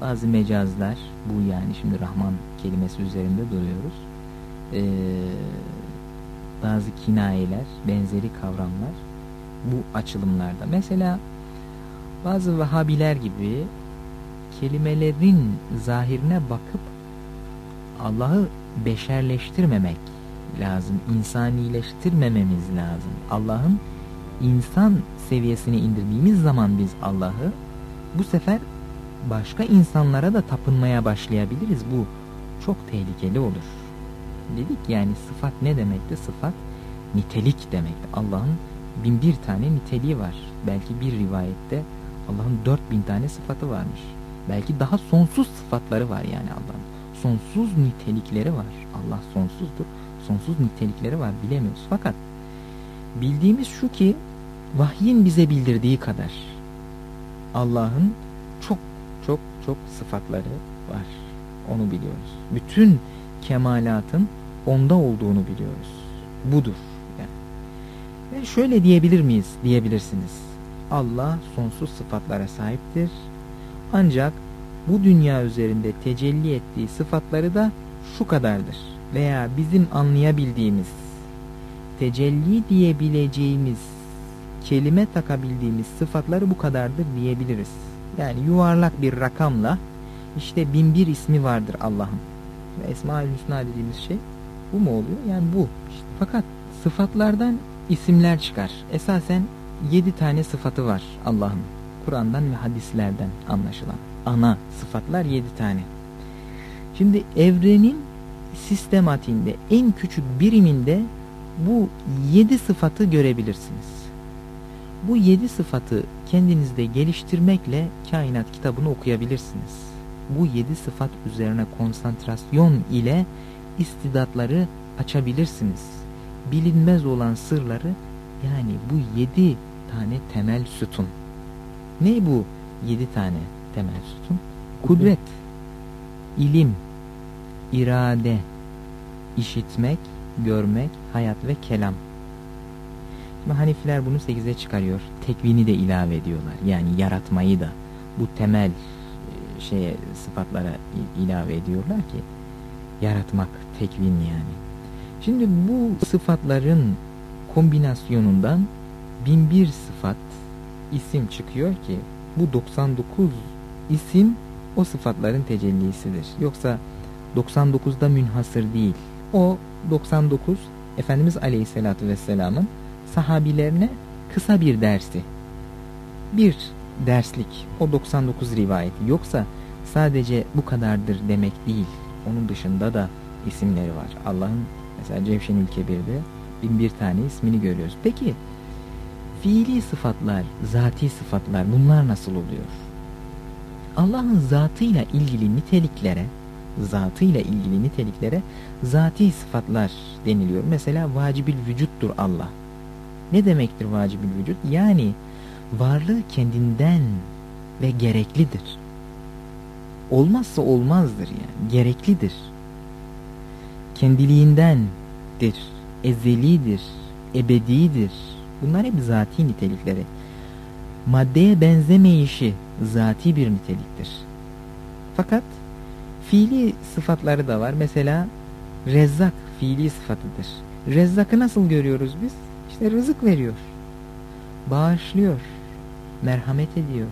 bazı mecazlar bu yani şimdi Rahman kelimesi üzerinde duruyoruz. Ee, bazı kinayeler, benzeri kavramlar bu açılımlarda. Mesela bazı Vahabiler gibi kelimelerin zahirine bakıp Allah'ı beşerleştirmemek lazım. insanileştirmememiz lazım. Allah'ın insan seviyesine indirdiğimiz zaman biz Allah'ı bu sefer başka insanlara da tapınmaya başlayabiliriz. Bu çok tehlikeli olur. Dedik yani sıfat ne demekti? Sıfat nitelik demekti. Allah'ın bin bir tane niteliği var. Belki bir rivayette Allah'ın dört bin tane sıfatı varmış. Belki daha sonsuz sıfatları var yani Allah'ın. Sonsuz nitelikleri var. Allah sonsuzdur. Sonsuz nitelikleri var bilemiyoruz. Fakat bildiğimiz şu ki vahyin bize bildirdiği kadar Allah'ın çok çok çok sıfatları var. Onu biliyoruz. Bütün kemalatın onda olduğunu biliyoruz. Budur. Yani. Ve şöyle diyebilir miyiz? Diyebilirsiniz. Allah sonsuz sıfatlara sahiptir. Ancak bu dünya üzerinde tecelli ettiği sıfatları da şu kadardır. Veya bizim anlayabildiğimiz, tecelli diyebileceğimiz, kelime takabildiğimiz sıfatları bu kadardır diyebiliriz. Yani yuvarlak bir rakamla işte bin bir ismi vardır Allah'ın. Esma-ül Hüsna dediğimiz şey bu mu oluyor? Yani bu. İşte. Fakat sıfatlardan isimler çıkar. Esasen yedi tane sıfatı var Allah'ın. Kur'an'dan ve hadislerden anlaşılan. Ana sıfatlar yedi tane. Şimdi evrenin sistematiğinde en küçük biriminde bu yedi sıfatı görebilirsiniz. Bu yedi sıfatı kendinizde geliştirmekle kainat kitabını okuyabilirsiniz. Bu yedi sıfat üzerine konsantrasyon ile istidatları açabilirsiniz. Bilinmez olan sırları yani bu yedi tane temel sütun. Ne bu yedi tane temel sütun? Kudret, ilim, irade, işitmek, görmek, hayat ve kelam. Şimdi Hanifiler bunu 8'e çıkarıyor. Tekvini de ilave ediyorlar. Yani yaratmayı da bu temel e, şeye sıfatlara ilave ediyorlar ki yaratmak, tekvin yani. Şimdi bu sıfatların kombinasyonundan binbir sıfat isim çıkıyor ki bu 99 isim o sıfatların tecellisidir. Yoksa 99'da münhasır değil. O 99 Efendimiz Aleyhisselatü Vesselam'ın sahabilerine kısa bir dersi. Bir derslik o 99 rivayeti. Yoksa sadece bu kadardır demek değil. Onun dışında da isimleri var. Allah'ın mesela Cevşenül Kebir'de bin bir tane ismini görüyoruz. Peki fiili sıfatlar, zati sıfatlar bunlar nasıl oluyor? Allah'ın zatıyla ilgili niteliklere, zatıyla ilgili niteliklere zati sıfatlar deniliyor. Mesela vacibil vücuttur Allah. Ne demektir vacibil vücut? Yani varlığı kendinden ve gereklidir. Olmazsa olmazdır yani, gereklidir. Kendiliğindendir, ezelidir, ebedidir. Bunlar hep zati nitelikleri. Maddeye benzemeyişi zati bir niteliktir. Fakat fiili sıfatları da var. Mesela rezzak fiili sıfatıdır. Rezzak'ı nasıl görüyoruz biz? İşte rızık veriyor. Bağışlıyor. Merhamet ediyor.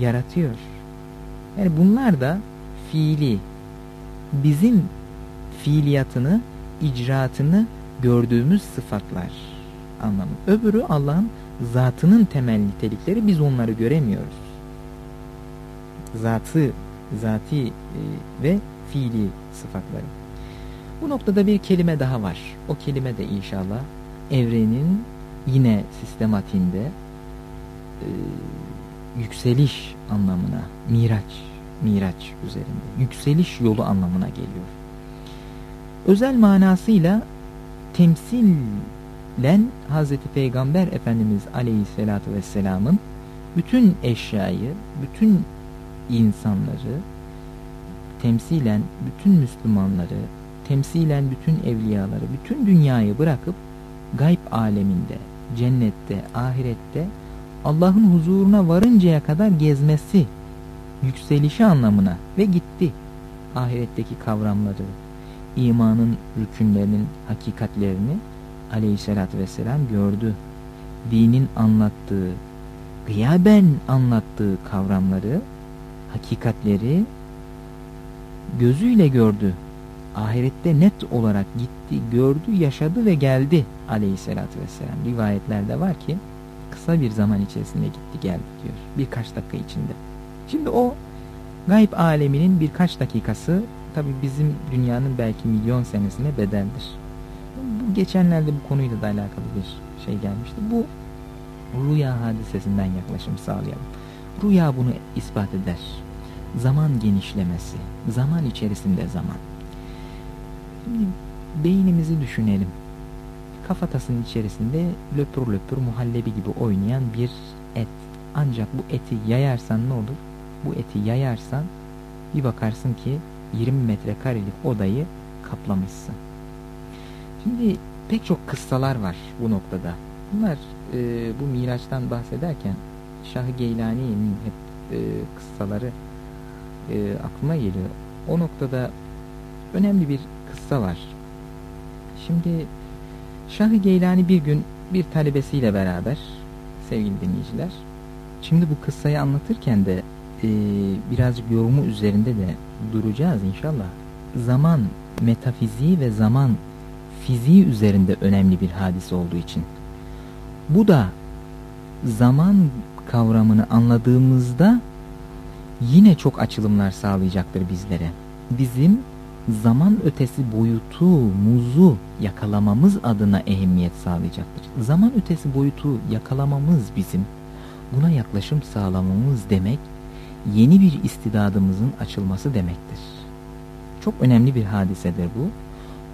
Yaratıyor. Yani bunlar da fiili. Bizim fiiliyatını, icraatını gördüğümüz sıfatlar anlamı. Öbürü Allah'ın zatının temel nitelikleri biz onları göremiyoruz. Zatı, zati e, ve fiili sıfatları. Bu noktada bir kelime daha var. O kelime de inşallah evrenin yine sistematiğinde e, yükseliş anlamına, miraç, miraç üzerinde, yükseliş yolu anlamına geliyor. Özel manasıyla temsilen Hazreti Peygamber Efendimiz Aleyhisselatü Vesselam'ın bütün eşyayı, bütün insanları, temsilen bütün Müslümanları, temsilen bütün evliyaları, bütün dünyayı bırakıp gayb aleminde, cennette, ahirette Allah'ın huzuruna varıncaya kadar gezmesi, yükselişi anlamına ve gitti. Ahiretteki kavramları, imanın rükünlerinin hakikatlerini aleyhissalatü vesselam gördü. Dinin anlattığı, gıyaben anlattığı kavramları, hakikatleri gözüyle gördü. Ahirette net olarak gitti, gördü, yaşadı ve geldi aleyhissalatü vesselam. Rivayetlerde var ki kısa bir zaman içerisinde gitti geldi diyor. Birkaç dakika içinde. Şimdi o gayb aleminin birkaç dakikası tabi bizim dünyanın belki milyon senesine bedeldir. Bu geçenlerde bu konuyla da alakalı bir şey gelmişti. Bu rüya hadisesinden yaklaşım sağlayalım. Rüya bunu ispat eder. Zaman genişlemesi, zaman içerisinde zaman. Şimdi beynimizi düşünelim. Kafatasının içerisinde löpür löpür muhallebi gibi oynayan bir et. Ancak bu eti yayarsan ne olur? Bu eti yayarsan bir bakarsın ki 20 metrekarelik odayı kaplamışsın. Şimdi pek çok kıssalar var bu noktada. Bunlar e, bu Miraç'tan bahsederken Şah-ı Geylani'nin hep e, kıssaları e, aklıma geliyor. O noktada önemli bir kıssa var. Şimdi Şah-ı Geylani bir gün bir talebesiyle beraber sevgili dinleyiciler. Şimdi bu kıssayı anlatırken de e, birazcık yorumu üzerinde de duracağız inşallah. Zaman metafiziği ve zaman fiziği üzerinde önemli bir hadise olduğu için. Bu da zaman kavramını anladığımızda yine çok açılımlar sağlayacaktır bizlere. Bizim zaman ötesi boyutu, muzu yakalamamız adına ehemmiyet sağlayacaktır. Zaman ötesi boyutu yakalamamız bizim buna yaklaşım sağlamamız demek yeni bir istidadımızın açılması demektir. Çok önemli bir hadisedir bu.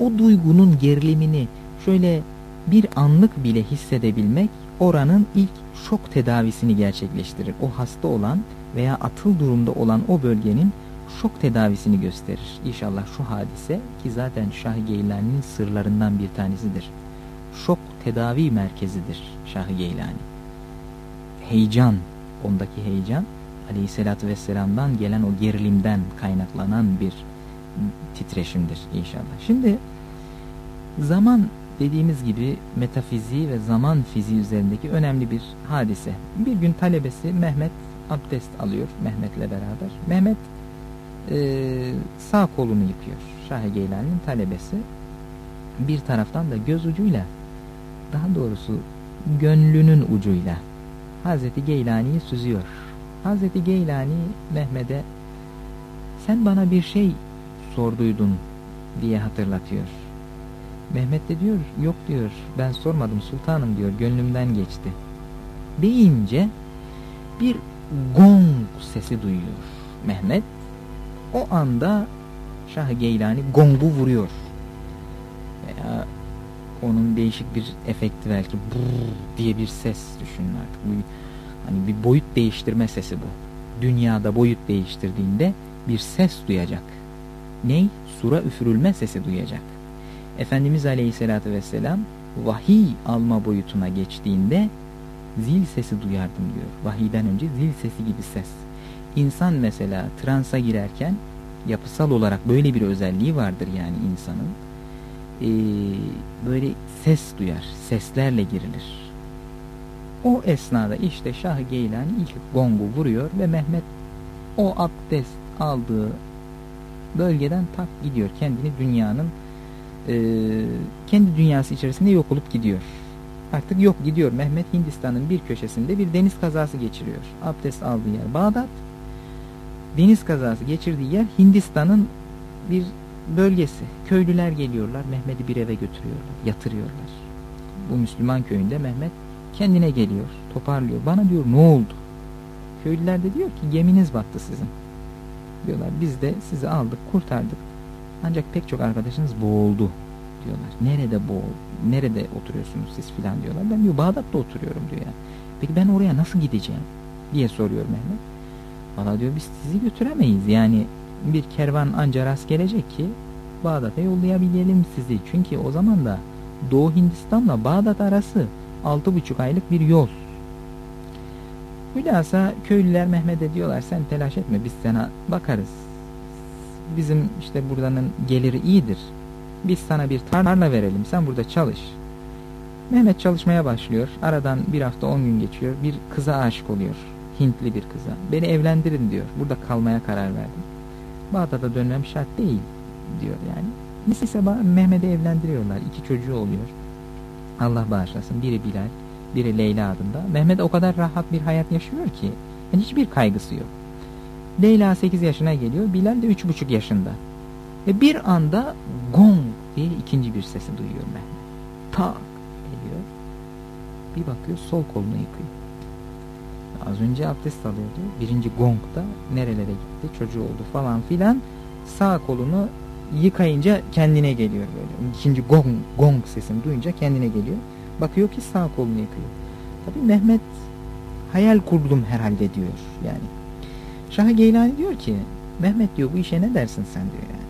O duygunun gerilimini şöyle bir anlık bile hissedebilmek oranın ilk şok tedavisini gerçekleştirir. O hasta olan veya atıl durumda olan o bölgenin şok tedavisini gösterir. İnşallah şu hadise ki zaten Şah Geylani'nin sırlarından bir tanesidir. şok tedavi merkezidir Şah-ı Geylani. Heyecan, ondaki heyecan aleyhissalatü vesselam'dan gelen o gerilimden kaynaklanan bir titreşimdir inşallah. Şimdi zaman dediğimiz gibi metafiziği ve zaman fiziği üzerindeki önemli bir hadise. Bir gün talebesi Mehmet abdest alıyor Mehmet'le beraber. Mehmet e, sağ kolunu yıkıyor. Şah-ı Geylani'nin talebesi. Bir taraftan da göz ucuyla daha doğrusu gönlünün ucuyla Hazreti Geylani'yi süzüyor. Hazreti Geylani Mehmet'e sen bana bir şey sorduydun diye hatırlatıyor. Mehmet de diyor yok diyor ben sormadım sultanım diyor gönlümden geçti. Deyince bir gong sesi duyuyor Mehmet. O anda Şah-ı Geylani gongu vuruyor. Veya onun değişik bir efekti belki brrr diye bir ses düşünün artık. Bu, hani bir boyut değiştirme sesi bu. Dünyada boyut değiştirdiğinde bir ses duyacak. Ney? Sura üfürülme sesi duyacak. Efendimiz Aleyhisselatü Vesselam vahiy alma boyutuna geçtiğinde zil sesi duyardım diyor. Vahiyden önce zil sesi gibi ses. İnsan mesela transa girerken yapısal olarak böyle bir özelliği vardır yani insanın. Ee, böyle ses duyar, seslerle girilir. O esnada işte Şah-ı Geylani ilk gongu vuruyor ve Mehmet o abdest aldığı bölgeden tak gidiyor. Kendini dünyanın e, kendi dünyası içerisinde yok olup gidiyor. Artık yok gidiyor. Mehmet Hindistan'ın bir köşesinde bir deniz kazası geçiriyor. Abdest aldığı yer Bağdat. Deniz kazası geçirdiği yer Hindistan'ın bir bölgesi. Köylüler geliyorlar. Mehmet'i bir eve götürüyorlar. Yatırıyorlar. Bu Müslüman köyünde Mehmet kendine geliyor. Toparlıyor. Bana diyor ne oldu? Köylüler de diyor ki geminiz battı sizin. Diyorlar biz de sizi aldık kurtardık. Ancak pek çok arkadaşınız boğuldu diyorlar. Nerede boğul? Nerede oturuyorsunuz siz filan diyorlar. Ben diyor Bağdat'ta oturuyorum diyor ya. Peki ben oraya nasıl gideceğim? diye soruyor Mehmet. Valla diyor biz sizi götüremeyiz. Yani bir kervan anca rast gelecek ki Bağdat'a yollayabilelim sizi. Çünkü o zaman da Doğu Hindistan'la Bağdat arası altı buçuk aylık bir yol. Hülasa köylüler Mehmet'e diyorlar sen telaş etme biz sana bakarız. Bizim işte buradanın geliri iyidir. Biz sana bir tarla verelim sen burada çalış. Mehmet çalışmaya başlıyor. Aradan bir hafta on gün geçiyor. Bir kıza aşık oluyor. Hintli bir kıza. Beni evlendirin diyor. Burada kalmaya karar verdim. Bağdat'a dönmem şart değil diyor yani. Neyse Mehmet'i evlendiriyorlar. İki çocuğu oluyor. Allah bağışlasın. Biri Bilal, biri Leyla adında. Mehmet o kadar rahat bir hayat yaşıyor ki yani hiçbir kaygısı yok. Leyla 8 yaşına geliyor. Bilal de 3,5 yaşında. Ve bir anda gong diye ikinci bir sesi duyuyor Mehmet. Tak ediyor. Bir bakıyor sol kolunu yıkıyor. Az önce abdest alıyordu. Birinci gongda nerelere gitti çocuğu oldu falan filan. Sağ kolunu yıkayınca kendine geliyor böyle. İkinci gong, gong sesini duyunca kendine geliyor. Bakıyor ki sağ kolunu yıkıyor. Tabi Mehmet hayal kurdum herhalde diyor yani. Şah Geylani diyor ki Mehmet diyor bu işe ne dersin sen diyor yani.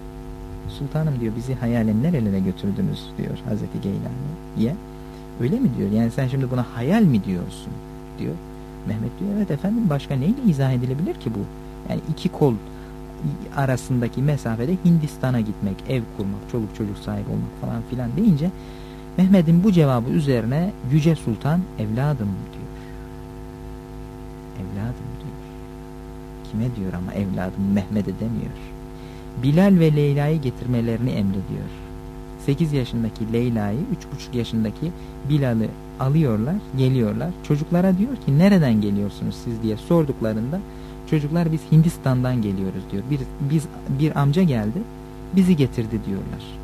Sultanım diyor bizi hayalen nerelere götürdünüz diyor Hazreti Geylani'ye. Öyle mi diyor yani sen şimdi buna hayal mi diyorsun diyor. Mehmet diyor evet efendim başka neyle izah edilebilir ki bu? Yani iki kol arasındaki mesafede Hindistan'a gitmek, ev kurmak, çoluk çocuk sahibi olmak falan filan deyince Mehmet'in bu cevabı üzerine Yüce Sultan evladım diyor. Evladım. Kime diyor ama evladım Mehmet'e demiyor. Bilal ve Leyla'yı getirmelerini emrediyor. 8 yaşındaki Leyla'yı 3,5 yaşındaki Bilal'ı alıyorlar, geliyorlar. Çocuklara diyor ki nereden geliyorsunuz siz diye sorduklarında çocuklar biz Hindistan'dan geliyoruz diyor. Bir, biz, bir amca geldi, bizi getirdi diyorlar.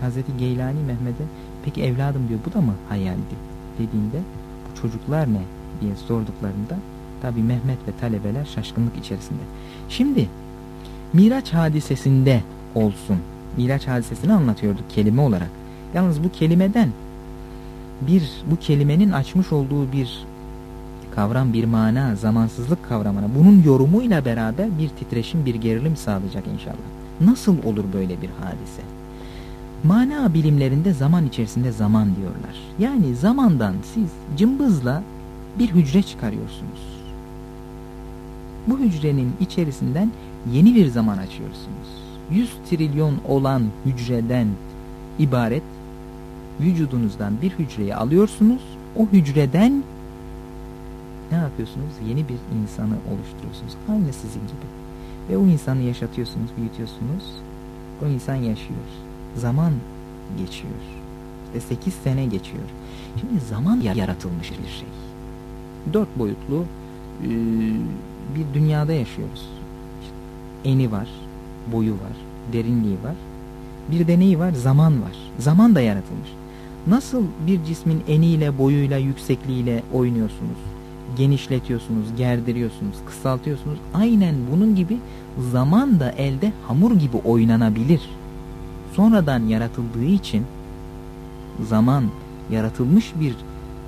Hazreti Geylani Mehmet'e peki evladım diyor bu da mı hayaldi dediğinde bu çocuklar ne diye sorduklarında tabi Mehmet ve talebeler şaşkınlık içerisinde. Şimdi Miraç hadisesinde olsun. Miraç hadisesini anlatıyorduk kelime olarak. Yalnız bu kelimeden bir bu kelimenin açmış olduğu bir kavram, bir mana, zamansızlık kavramına bunun yorumuyla beraber bir titreşim, bir gerilim sağlayacak inşallah. Nasıl olur böyle bir hadise? Mana bilimlerinde zaman içerisinde zaman diyorlar. Yani zamandan siz cımbızla bir hücre çıkarıyorsunuz. Bu hücrenin içerisinden yeni bir zaman açıyorsunuz. 100 trilyon olan hücreden ibaret vücudunuzdan bir hücreyi alıyorsunuz. O hücreden ne yapıyorsunuz? Yeni bir insanı oluşturuyorsunuz. Aynı sizin gibi. Ve o insanı yaşatıyorsunuz, büyütüyorsunuz. O insan yaşıyor. Zaman geçiyor. İşte 8 sene geçiyor. Şimdi zaman yaratılmış bir şey. Dört boyutlu bir dünyada yaşıyoruz. eni var, boyu var, derinliği var. Bir deneyi var, zaman var. Zaman da yaratılmış. Nasıl bir cismin eniyle, boyuyla, yüksekliğiyle oynuyorsunuz? Genişletiyorsunuz, gerdiriyorsunuz, kısaltıyorsunuz. Aynen bunun gibi zaman da elde hamur gibi oynanabilir. Sonradan yaratıldığı için zaman yaratılmış bir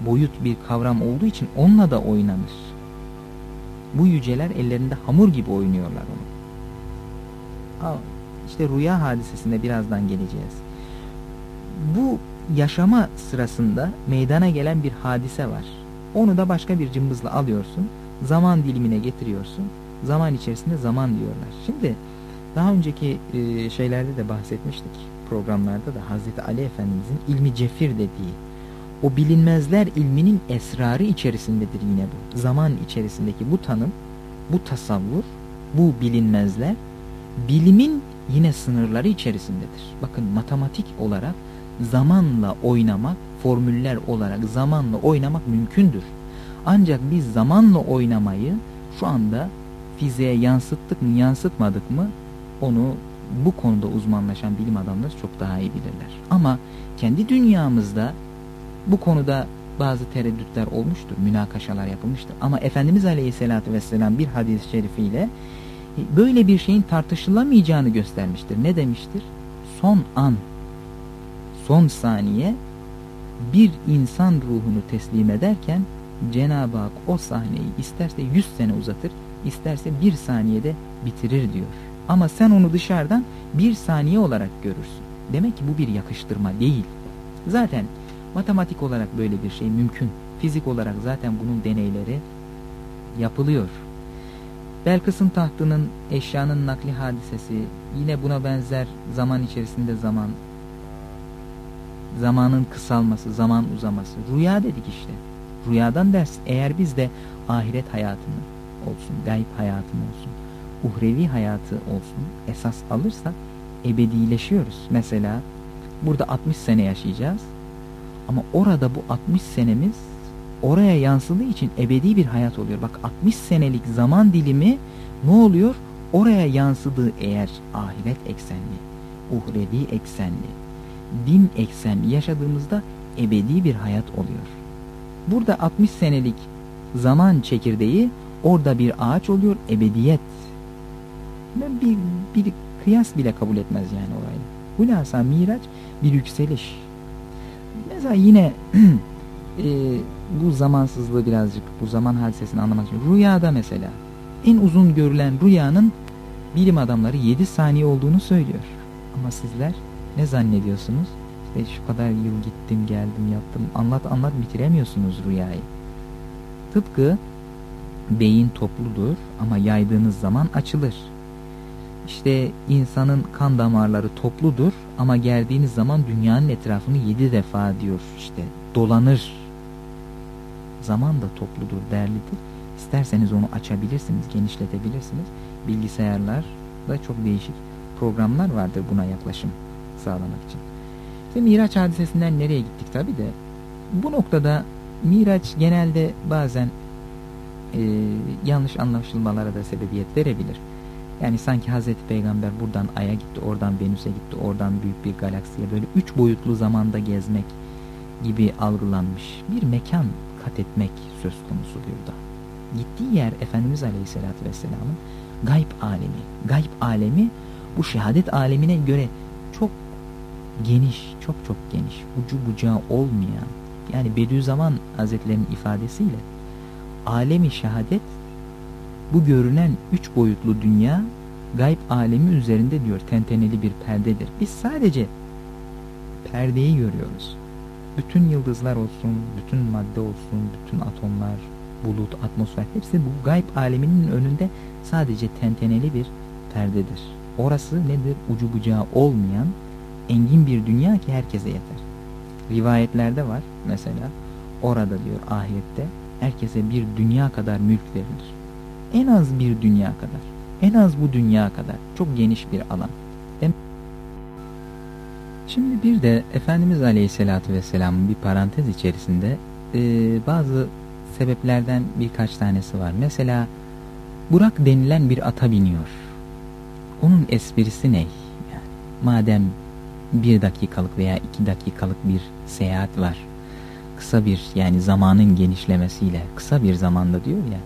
boyut bir kavram olduğu için onunla da oynanır. Bu yüceler ellerinde hamur gibi oynuyorlar onu. İşte rüya hadisesinde birazdan geleceğiz. Bu yaşama sırasında meydana gelen bir hadise var. Onu da başka bir cımbızla alıyorsun. Zaman dilimine getiriyorsun. Zaman içerisinde zaman diyorlar. Şimdi daha önceki e, şeylerde de bahsetmiştik. Programlarda da Hazreti Ali Efendimizin ilmi cefir dediği o bilinmezler ilminin esrarı içerisindedir yine bu. Zaman içerisindeki bu tanım, bu tasavvur, bu bilinmezler bilimin yine sınırları içerisindedir. Bakın matematik olarak zamanla oynamak, formüller olarak zamanla oynamak mümkündür. Ancak biz zamanla oynamayı şu anda fiziğe yansıttık mı yansıtmadık mı onu bu konuda uzmanlaşan bilim adamları çok daha iyi bilirler. Ama kendi dünyamızda bu konuda bazı tereddütler olmuştur, münakaşalar yapılmıştır. Ama Efendimiz Aleyhisselatü Vesselam bir hadis-i şerifiyle böyle bir şeyin tartışılamayacağını göstermiştir. Ne demiştir? Son an, son saniye bir insan ruhunu teslim ederken Cenab-ı Hak o sahneyi isterse 100 sene uzatır, isterse bir saniyede bitirir diyor. Ama sen onu dışarıdan bir saniye olarak görürsün. Demek ki bu bir yakıştırma değil. Zaten matematik olarak böyle bir şey mümkün. Fizik olarak zaten bunun deneyleri yapılıyor. Belkıs'ın tahtının eşyanın nakli hadisesi yine buna benzer zaman içerisinde zaman zamanın kısalması, zaman uzaması. Rüya dedik işte. Rüyadan ders eğer biz de ahiret hayatını olsun, gayb hayatını olsun, uhrevi hayatı olsun esas alırsak ebedileşiyoruz. Mesela burada 60 sene yaşayacağız ama orada bu 60 senemiz oraya yansıdığı için ebedi bir hayat oluyor. Bak 60 senelik zaman dilimi ne oluyor? Oraya yansıdığı eğer ahiret eksenli, uhrevi eksenli, din eksenli yaşadığımızda ebedi bir hayat oluyor. Burada 60 senelik zaman çekirdeği orada bir ağaç oluyor ebediyet. Bir, bir kıyas bile kabul etmez yani orayı. Hulasa miraç bir yükseliş. Mesela yine e, bu zamansızlığı birazcık bu zaman hadisesini anlamak için rüyada mesela en uzun görülen rüyanın bilim adamları 7 saniye olduğunu söylüyor. Ama sizler ne zannediyorsunuz? İşte şu kadar yıl gittim geldim yaptım anlat anlat bitiremiyorsunuz rüyayı. Tıpkı beyin topludur ama yaydığınız zaman açılır. İşte insanın kan damarları topludur ama geldiğiniz zaman dünyanın etrafını yedi defa diyor işte dolanır. Zaman da topludur, değerlidir. İsterseniz onu açabilirsiniz, genişletebilirsiniz. Bilgisayarlar da çok değişik programlar vardır buna yaklaşım sağlamak için. İşte Miraç hadisesinden nereye gittik tabi de bu noktada Miraç genelde bazen e, yanlış anlaşılmalara da sebebiyet verebilir. Yani sanki Hazreti Peygamber buradan Ay'a gitti, oradan Venüs'e gitti, oradan büyük bir galaksiye böyle üç boyutlu zamanda gezmek gibi algılanmış bir mekan kat etmek söz konusu burada. Gittiği yer Efendimiz Aleyhisselatü Vesselam'ın gayb alemi. Gayb alemi bu şehadet alemine göre çok geniş, çok çok geniş, ucu bucağı olmayan yani Bediüzzaman Hazretleri'nin ifadesiyle alemi şehadet bu görünen üç boyutlu dünya gayb alemi üzerinde diyor tenteneli bir perdedir. Biz sadece perdeyi görüyoruz. Bütün yıldızlar olsun, bütün madde olsun, bütün atomlar, bulut, atmosfer hepsi bu gayb aleminin önünde sadece tenteneli bir perdedir. Orası nedir? Ucu bucağı olmayan engin bir dünya ki herkese yeter. Rivayetlerde var mesela orada diyor ahirette herkese bir dünya kadar mülk verilir. En az bir dünya kadar. En az bu dünya kadar. Çok geniş bir alan. Şimdi bir de Efendimiz Aleyhisselatü Vesselam'ın bir parantez içerisinde e, bazı sebeplerden birkaç tanesi var. Mesela Burak denilen bir ata biniyor. Onun esprisi ne? Yani, madem bir dakikalık veya iki dakikalık bir seyahat var. Kısa bir yani zamanın genişlemesiyle kısa bir zamanda diyor ya.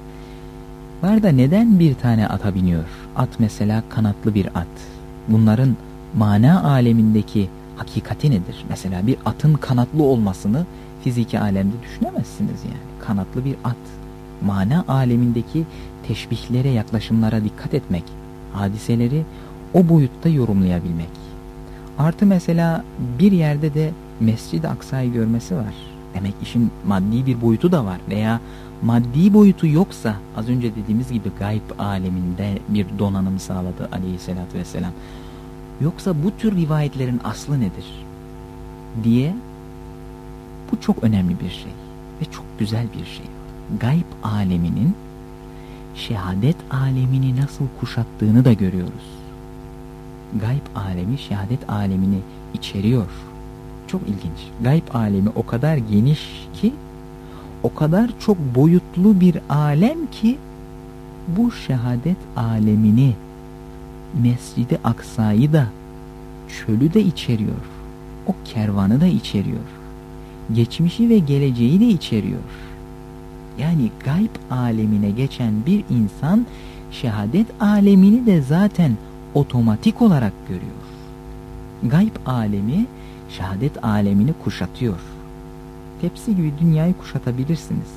Var da neden bir tane ata biniyor? At mesela kanatlı bir at. Bunların mana alemindeki hakikati nedir? Mesela bir atın kanatlı olmasını fiziki alemde düşünemezsiniz yani. Kanatlı bir at. Mana alemindeki teşbihlere, yaklaşımlara dikkat etmek. Hadiseleri o boyutta yorumlayabilmek. Artı mesela bir yerde de Mescid-i Aksa'yı görmesi var. Demek işin maddi bir boyutu da var. Veya maddi boyutu yoksa az önce dediğimiz gibi gayb aleminde bir donanım sağladı aleyhissalatü vesselam. Yoksa bu tür rivayetlerin aslı nedir? Diye bu çok önemli bir şey ve çok güzel bir şey. Gayb aleminin şehadet alemini nasıl kuşattığını da görüyoruz. Gayb alemi şehadet alemini içeriyor. Çok ilginç. Gayb alemi o kadar geniş ki o kadar çok boyutlu bir alem ki bu şehadet alemini Mescidi Aksa'yı da çölü de içeriyor. O kervanı da içeriyor. Geçmişi ve geleceği de içeriyor. Yani gayb alemine geçen bir insan şehadet alemini de zaten otomatik olarak görüyor. Gayb alemi şehadet alemini kuşatıyor. Tepsi gibi dünyayı kuşatabilirsiniz.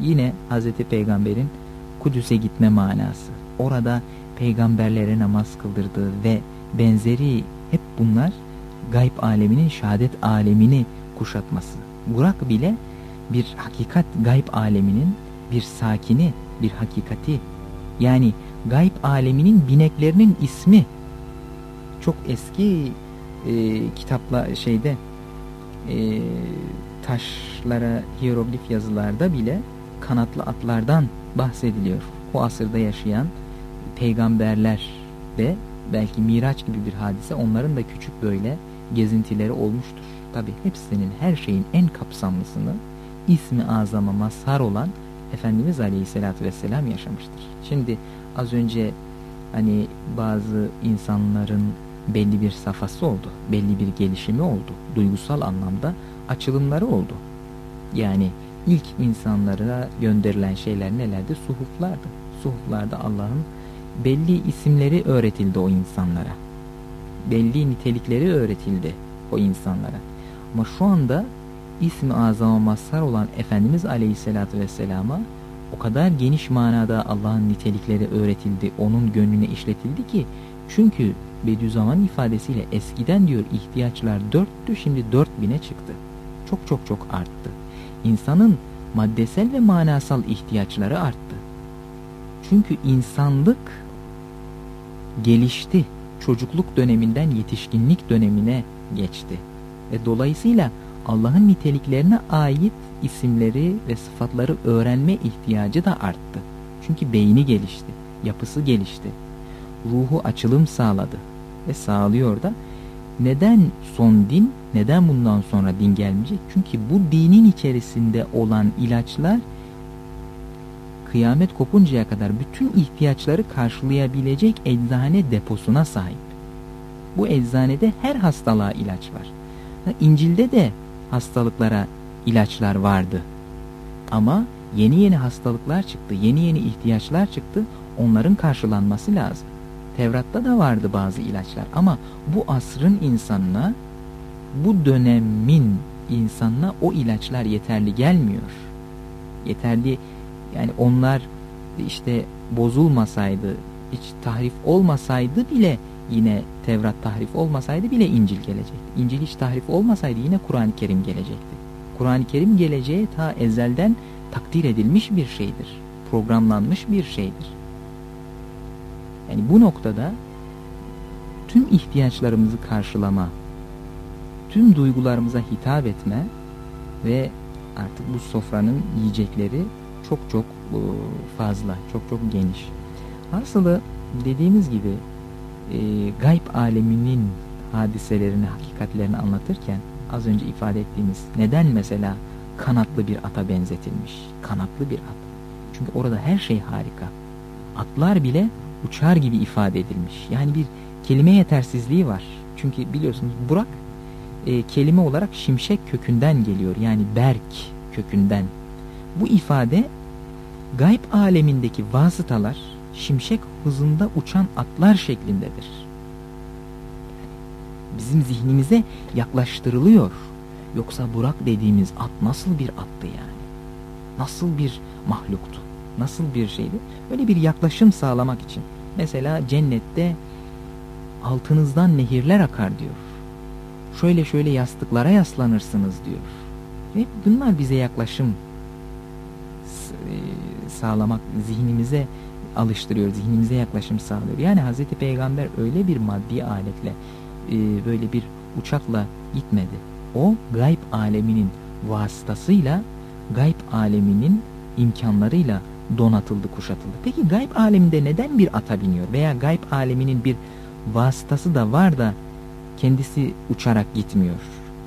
Yine Hz. Peygamber'in Kudüs'e gitme manası. Orada peygamberlere namaz kıldırdığı ve benzeri hep bunlar gayb aleminin şehadet alemini kuşatması. Burak bile bir hakikat gayb aleminin bir sakini, bir hakikati. Yani gayb aleminin bineklerinin ismi. Çok eski e, kitapla şeyde e, taşlara hieroglif yazılarda bile kanatlı atlardan bahsediliyor. O asırda yaşayan peygamberler ve belki Miraç gibi bir hadise onların da küçük böyle gezintileri olmuştur. Tabi hepsinin her şeyin en kapsamlısını ismi azama mazhar olan Efendimiz Aleyhisselatü Vesselam yaşamıştır. Şimdi az önce hani bazı insanların belli bir safhası oldu. Belli bir gelişimi oldu. Duygusal anlamda açılımları oldu. Yani ilk insanlara gönderilen şeyler nelerdi? Suhuflardı. Suhuflarda Allah'ın belli isimleri öğretildi o insanlara. Belli nitelikleri öğretildi o insanlara. Ama şu anda ismi azama mazhar olan Efendimiz Aleyhisselatü Vesselam'a o kadar geniş manada Allah'ın nitelikleri öğretildi, onun gönlüne işletildi ki çünkü Bediüzzaman ifadesiyle eskiden diyor ihtiyaçlar dörttü şimdi dört bine çıktı. Çok çok çok arttı. İnsanın maddesel ve manasal ihtiyaçları arttı. Çünkü insanlık gelişti. Çocukluk döneminden yetişkinlik dönemine geçti. Ve dolayısıyla Allah'ın niteliklerine ait isimleri ve sıfatları öğrenme ihtiyacı da arttı. Çünkü beyni gelişti, yapısı gelişti. Ruhu açılım sağladı ve sağlıyor da. Neden son din, neden bundan sonra din gelmeyecek? Çünkü bu dinin içerisinde olan ilaçlar kıyamet kopuncaya kadar bütün ihtiyaçları karşılayabilecek eczane deposuna sahip. Bu eczanede her hastalığa ilaç var. İncil'de de hastalıklara ilaçlar vardı. Ama yeni yeni hastalıklar çıktı, yeni yeni ihtiyaçlar çıktı. Onların karşılanması lazım. Tevrat'ta da vardı bazı ilaçlar ama bu asrın insanına, bu dönemin insanına o ilaçlar yeterli gelmiyor. Yeterli yani onlar işte bozulmasaydı, hiç tahrif olmasaydı bile yine Tevrat tahrif olmasaydı bile İncil gelecekti. İncil hiç tahrif olmasaydı yine Kur'an-ı Kerim gelecekti. Kur'an-ı Kerim geleceği ta ezelden takdir edilmiş bir şeydir. Programlanmış bir şeydir. Yani bu noktada tüm ihtiyaçlarımızı karşılama, tüm duygularımıza hitap etme ve artık bu sofranın yiyecekleri çok çok e, fazla, çok çok geniş. Aslında dediğimiz gibi e, gayb aleminin hadiselerini, hakikatlerini anlatırken az önce ifade ettiğimiz neden mesela kanatlı bir ata benzetilmiş? Kanatlı bir at. Çünkü orada her şey harika. Atlar bile uçar gibi ifade edilmiş. Yani bir kelime yetersizliği var. Çünkü biliyorsunuz Burak e, kelime olarak şimşek kökünden geliyor. Yani berk kökünden. Bu ifade gayb alemindeki vasıtalar şimşek hızında uçan atlar şeklindedir. Bizim zihnimize yaklaştırılıyor. Yoksa Burak dediğimiz at nasıl bir attı yani? Nasıl bir mahluktu? Nasıl bir şeydi? Böyle bir yaklaşım sağlamak için. Mesela cennette altınızdan nehirler akar diyor. Şöyle şöyle yastıklara yaslanırsınız diyor. Ve bunlar bize yaklaşım e, sağlamak, zihnimize alıştırıyor, zihnimize yaklaşım sağlıyor. Yani Hazreti Peygamber öyle bir maddi aletle, e, böyle bir uçakla gitmedi. O gayb aleminin vasıtasıyla, gayb aleminin imkanlarıyla donatıldı, kuşatıldı. Peki gayb aleminde neden bir ata biniyor? Veya gayb aleminin bir vasıtası da var da kendisi uçarak gitmiyor.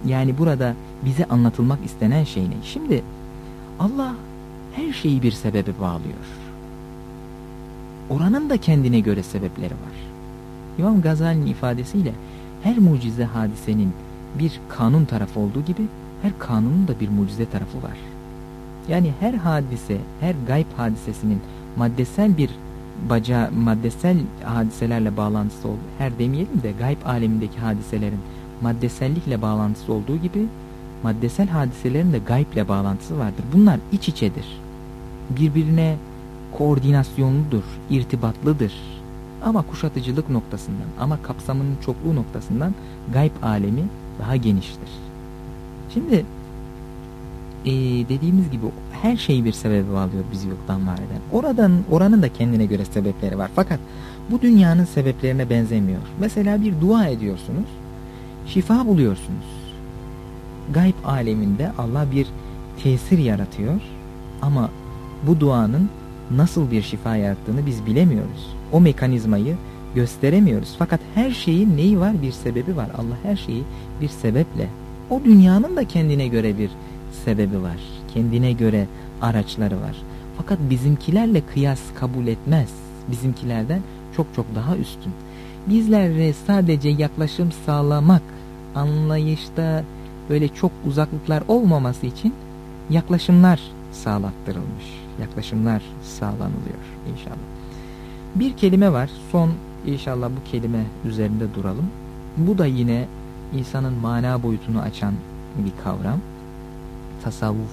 Yani burada bize anlatılmak istenen şey ne? Şimdi Allah her şeyi bir sebebe bağlıyor. Oranın da kendine göre sebepleri var. İmam Gazali'nin ifadesiyle her mucize hadisenin bir kanun tarafı olduğu gibi her kanunun da bir mucize tarafı var. Yani her hadise, her gayb hadisesinin maddesel bir baca maddesel hadiselerle bağlantısı olduğu, her demeyelim de gayb alemindeki hadiselerin maddesellikle bağlantısı olduğu gibi maddesel hadiselerin de gayble bağlantısı vardır. Bunlar iç içedir. Birbirine koordinasyonludur, irtibatlıdır. Ama kuşatıcılık noktasından, ama kapsamının çokluğu noktasından gayb alemi daha geniştir. Şimdi e, dediğimiz gibi her şeyi bir sebebi bağlıyor bizi yoktan var eden. Oradan, oranın da kendine göre sebepleri var. Fakat bu dünyanın sebeplerine benzemiyor. Mesela bir dua ediyorsunuz, şifa buluyorsunuz. Gayb aleminde Allah bir tesir yaratıyor ama bu duanın nasıl bir şifa yarattığını biz bilemiyoruz. O mekanizmayı gösteremiyoruz. Fakat her şeyin neyi var? Bir sebebi var. Allah her şeyi bir sebeple. O dünyanın da kendine göre bir sebebi var. Kendine göre araçları var. Fakat bizimkilerle kıyas kabul etmez. Bizimkilerden çok çok daha üstün. Bizlere sadece yaklaşım sağlamak, anlayışta böyle çok uzaklıklar olmaması için yaklaşımlar sağlattırılmış. Yaklaşımlar sağlanılıyor inşallah. Bir kelime var. Son inşallah bu kelime üzerinde duralım. Bu da yine insanın mana boyutunu açan bir kavram tasavvuf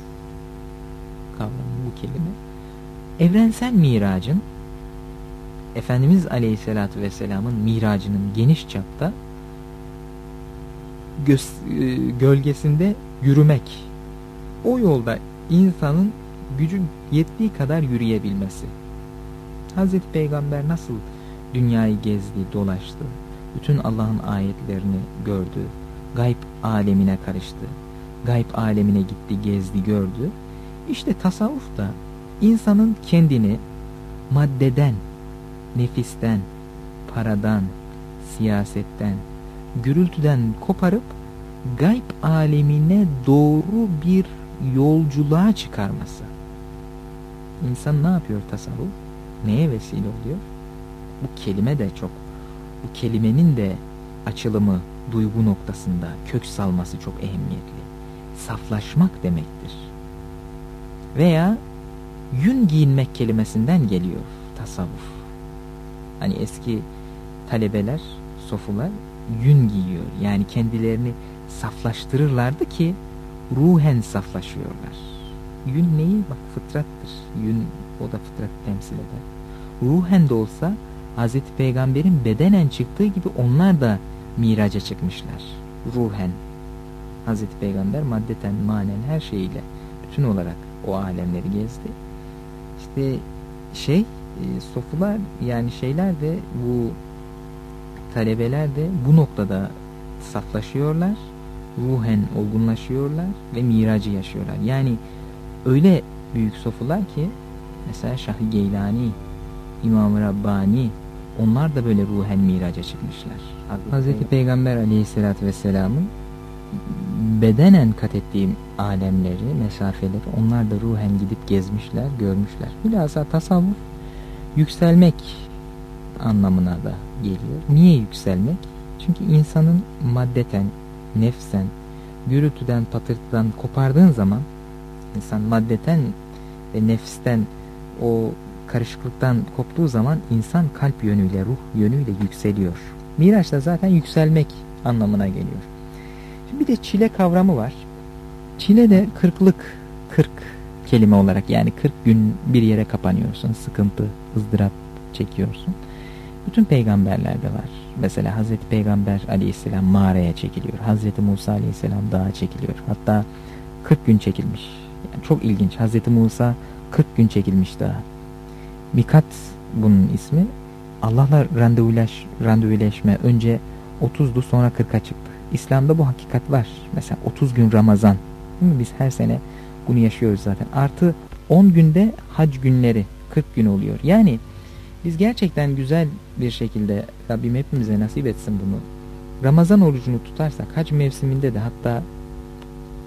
kavramı bu kelime. Evrensel miracın Efendimiz Aleyhisselatü Vesselam'ın miracının geniş çapta e, gölgesinde yürümek. O yolda insanın gücün yettiği kadar yürüyebilmesi. Hazreti Peygamber nasıl dünyayı gezdi, dolaştı, bütün Allah'ın ayetlerini gördü, gayb alemine karıştı, gayb alemine gitti, gezdi, gördü. İşte tasavvuf da insanın kendini maddeden, nefisten, paradan, siyasetten, gürültüden koparıp gayb alemine doğru bir yolculuğa çıkarması. İnsan ne yapıyor tasavvuf? Neye vesile oluyor? Bu kelime de çok, bu kelimenin de açılımı, duygu noktasında kök salması çok ehemmiyetli saflaşmak demektir. Veya yün giyinmek kelimesinden geliyor tasavvuf. Hani eski talebeler, sofular yün giyiyor. Yani kendilerini saflaştırırlardı ki ruhen saflaşıyorlar. Yün neyi? Bak fıtrattır. Yün o da fıtrat temsil eder. Ruhen de olsa Hazreti Peygamber'in bedenen çıktığı gibi onlar da miraca çıkmışlar. Ruhen. Hazreti Peygamber maddeten, manen her şeyiyle bütün olarak o alemleri gezdi. İşte şey e, sofular yani şeyler de bu talebeler de bu noktada saflaşıyorlar. Ruhen olgunlaşıyorlar ve miracı yaşıyorlar. Yani öyle büyük sofular ki mesela Şah-ı Geylani, İmam-ı Rabbani onlar da böyle ruhen miraca çıkmışlar. Hazreti Peygamber aleyhissalatü vesselamın bedenen kat ettiğim alemleri, mesafeleri onlar da ruhen gidip gezmişler, görmüşler. Bilhassa tasavvuf yükselmek anlamına da geliyor. Niye yükselmek? Çünkü insanın maddeten, nefsen, gürültüden, patırtıdan kopardığın zaman insan maddeten ve nefsten o karışıklıktan koptuğu zaman insan kalp yönüyle, ruh yönüyle yükseliyor. Miraç da zaten yükselmek anlamına geliyor. Bir de çile kavramı var. Çile de kırklık, kırk kelime olarak yani kırk gün bir yere kapanıyorsun, sıkıntı, ızdırap çekiyorsun. Bütün peygamberlerde var. Mesela Hazreti Peygamber aleyhisselam mağaraya çekiliyor. Hazreti Musa aleyhisselam dağa çekiliyor. Hatta 40 gün çekilmiş. Yani çok ilginç. Hazreti Musa 40 gün çekilmiş dağa. Mikat bunun ismi. Allah'la randevulaş, randevuleşme önce 30'du sonra 40'a çıktı. İslam'da bu hakikat var. Mesela 30 gün Ramazan. Değil mi? Biz her sene bunu yaşıyoruz zaten. Artı 10 günde hac günleri 40 gün oluyor. Yani biz gerçekten güzel bir şekilde Rabbim hepimize nasip etsin bunu. Ramazan orucunu tutarsak hac mevsiminde de hatta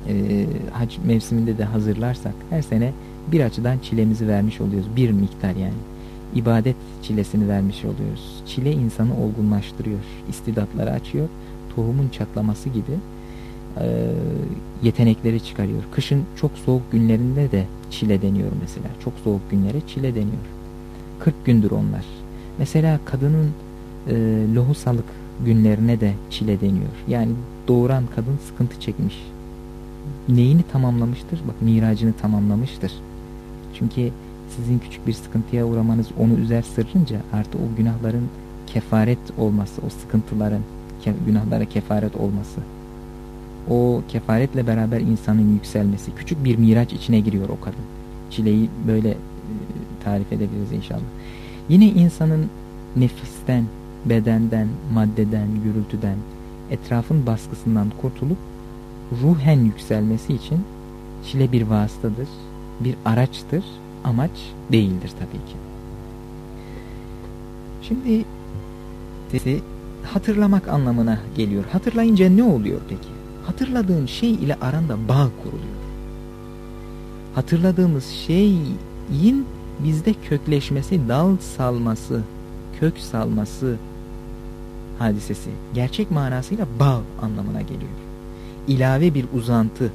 e, hac mevsiminde de hazırlarsak her sene bir açıdan çilemizi vermiş oluyoruz. Bir miktar yani. İbadet çilesini vermiş oluyoruz. Çile insanı olgunlaştırıyor. istidatları açıyor. Tohumun çatlaması gibi e, yetenekleri çıkarıyor. Kışın çok soğuk günlerinde de çile deniyor mesela. Çok soğuk günlere çile deniyor. 40 gündür onlar. Mesela kadının e, lohusalık günlerine de çile deniyor. Yani doğuran kadın sıkıntı çekmiş. Neyini tamamlamıştır? Bak miracını tamamlamıştır. Çünkü sizin küçük bir sıkıntıya uğramanız onu üzer sırrınca artı o günahların kefaret olması, o sıkıntıların günahlara kefaret olması, o kefaretle beraber insanın yükselmesi, küçük bir miraç içine giriyor o kadın. Çileyi böyle e, tarif edebiliriz inşallah. Yine insanın nefisten, bedenden, maddeden, gürültüden, etrafın baskısından kurtulup ruhen yükselmesi için çile bir vasıtadır, bir araçtır, amaç değildir tabii ki. Şimdi sesi hatırlamak anlamına geliyor. Hatırlayınca ne oluyor peki? Hatırladığın şey ile aranda bağ kuruluyor. Hatırladığımız şeyin bizde kökleşmesi, dal salması, kök salması hadisesi gerçek manasıyla bağ anlamına geliyor. İlave bir uzantı,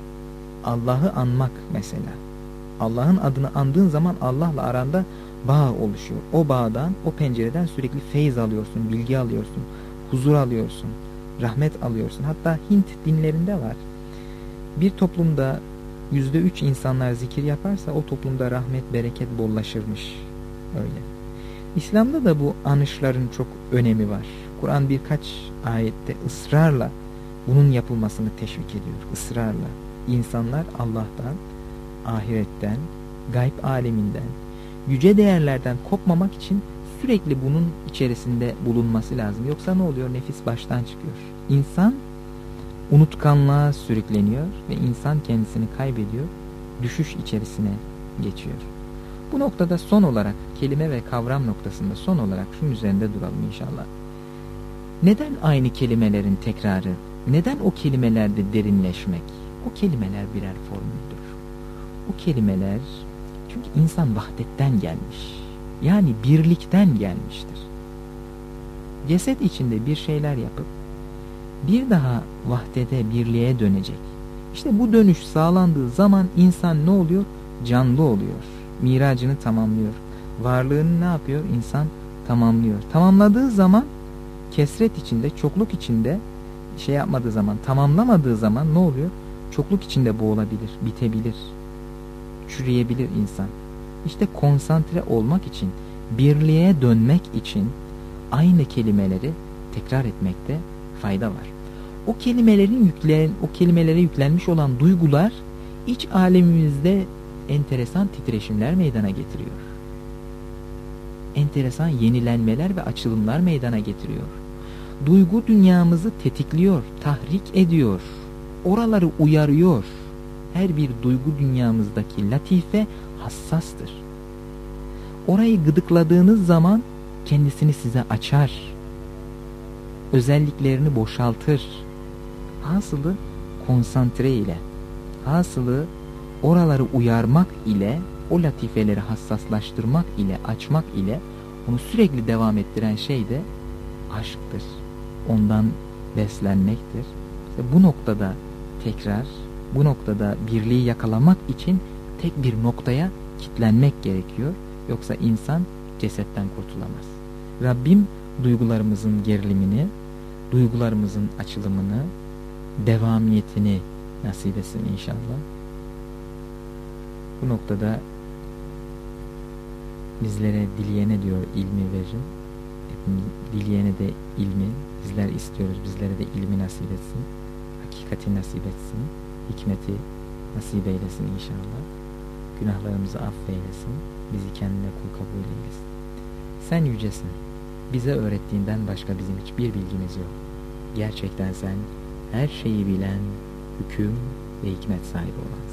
Allah'ı anmak mesela. Allah'ın adını andığın zaman Allah'la aranda bağ oluşuyor. O bağdan, o pencereden sürekli feyiz alıyorsun, bilgi alıyorsun, huzur alıyorsun, rahmet alıyorsun. Hatta Hint dinlerinde var. Bir toplumda yüzde üç insanlar zikir yaparsa o toplumda rahmet, bereket bollaşırmış. Öyle. İslam'da da bu anışların çok önemi var. Kur'an birkaç ayette ısrarla bunun yapılmasını teşvik ediyor. Israrla. İnsanlar Allah'tan, ahiretten, gayb aleminden, yüce değerlerden kopmamak için sürekli bunun içerisinde bulunması lazım. Yoksa ne oluyor? Nefis baştan çıkıyor. İnsan unutkanlığa sürükleniyor ve insan kendisini kaybediyor, düşüş içerisine geçiyor. Bu noktada son olarak kelime ve kavram noktasında son olarak şunun üzerinde duralım inşallah. Neden aynı kelimelerin tekrarı, neden o kelimelerde derinleşmek? O kelimeler birer formüldür. O kelimeler çünkü insan vahdetten gelmiş. Yani birlikten gelmiştir. Ceset içinde bir şeyler yapıp bir daha vahdede birliğe dönecek. İşte bu dönüş sağlandığı zaman insan ne oluyor? Canlı oluyor. Miracını tamamlıyor. Varlığını ne yapıyor? İnsan tamamlıyor. Tamamladığı zaman kesret içinde, çokluk içinde şey yapmadığı zaman, tamamlamadığı zaman ne oluyor? Çokluk içinde boğulabilir, bitebilir, çürüyebilir insan. İşte konsantre olmak için, birliğe dönmek için, aynı kelimeleri tekrar etmekte fayda var. O kelimelerin yüklen, o kelimelere yüklenmiş olan duygular iç alemimizde enteresan titreşimler meydana getiriyor. Enteresan yenilenmeler ve açılımlar meydana getiriyor. Duygu dünyamızı tetikliyor, tahrik ediyor. Oraları uyarıyor. Her bir duygu dünyamızdaki latife hassastır. Orayı gıdıkladığınız zaman kendisini size açar. Özelliklerini boşaltır. Hasılı konsantre ile, hasılı oraları uyarmak ile, o latifeleri hassaslaştırmak ile, açmak ile onu sürekli devam ettiren şey de aşktır. Ondan beslenmektir. İşte bu noktada tekrar, bu noktada birliği yakalamak için tek bir noktaya kitlenmek gerekiyor. Yoksa insan cesetten kurtulamaz. Rabbim duygularımızın gerilimini, duygularımızın açılımını, devamiyetini nasip etsin inşallah. Bu noktada bizlere dileyene diyor ilmi verin. Dileyene de ilmi bizler istiyoruz. Bizlere de ilmi nasip etsin. Hakikati nasip etsin. Hikmeti nasip eylesin inşallah. Günahlarımızı affeylesin. Bizi kendine kul kabul eylesin. Sen yücesin. Bize öğrettiğinden başka bizim hiçbir bilgimiz yok. Gerçekten sen her şeyi bilen, hüküm ve hikmet sahibi olansın.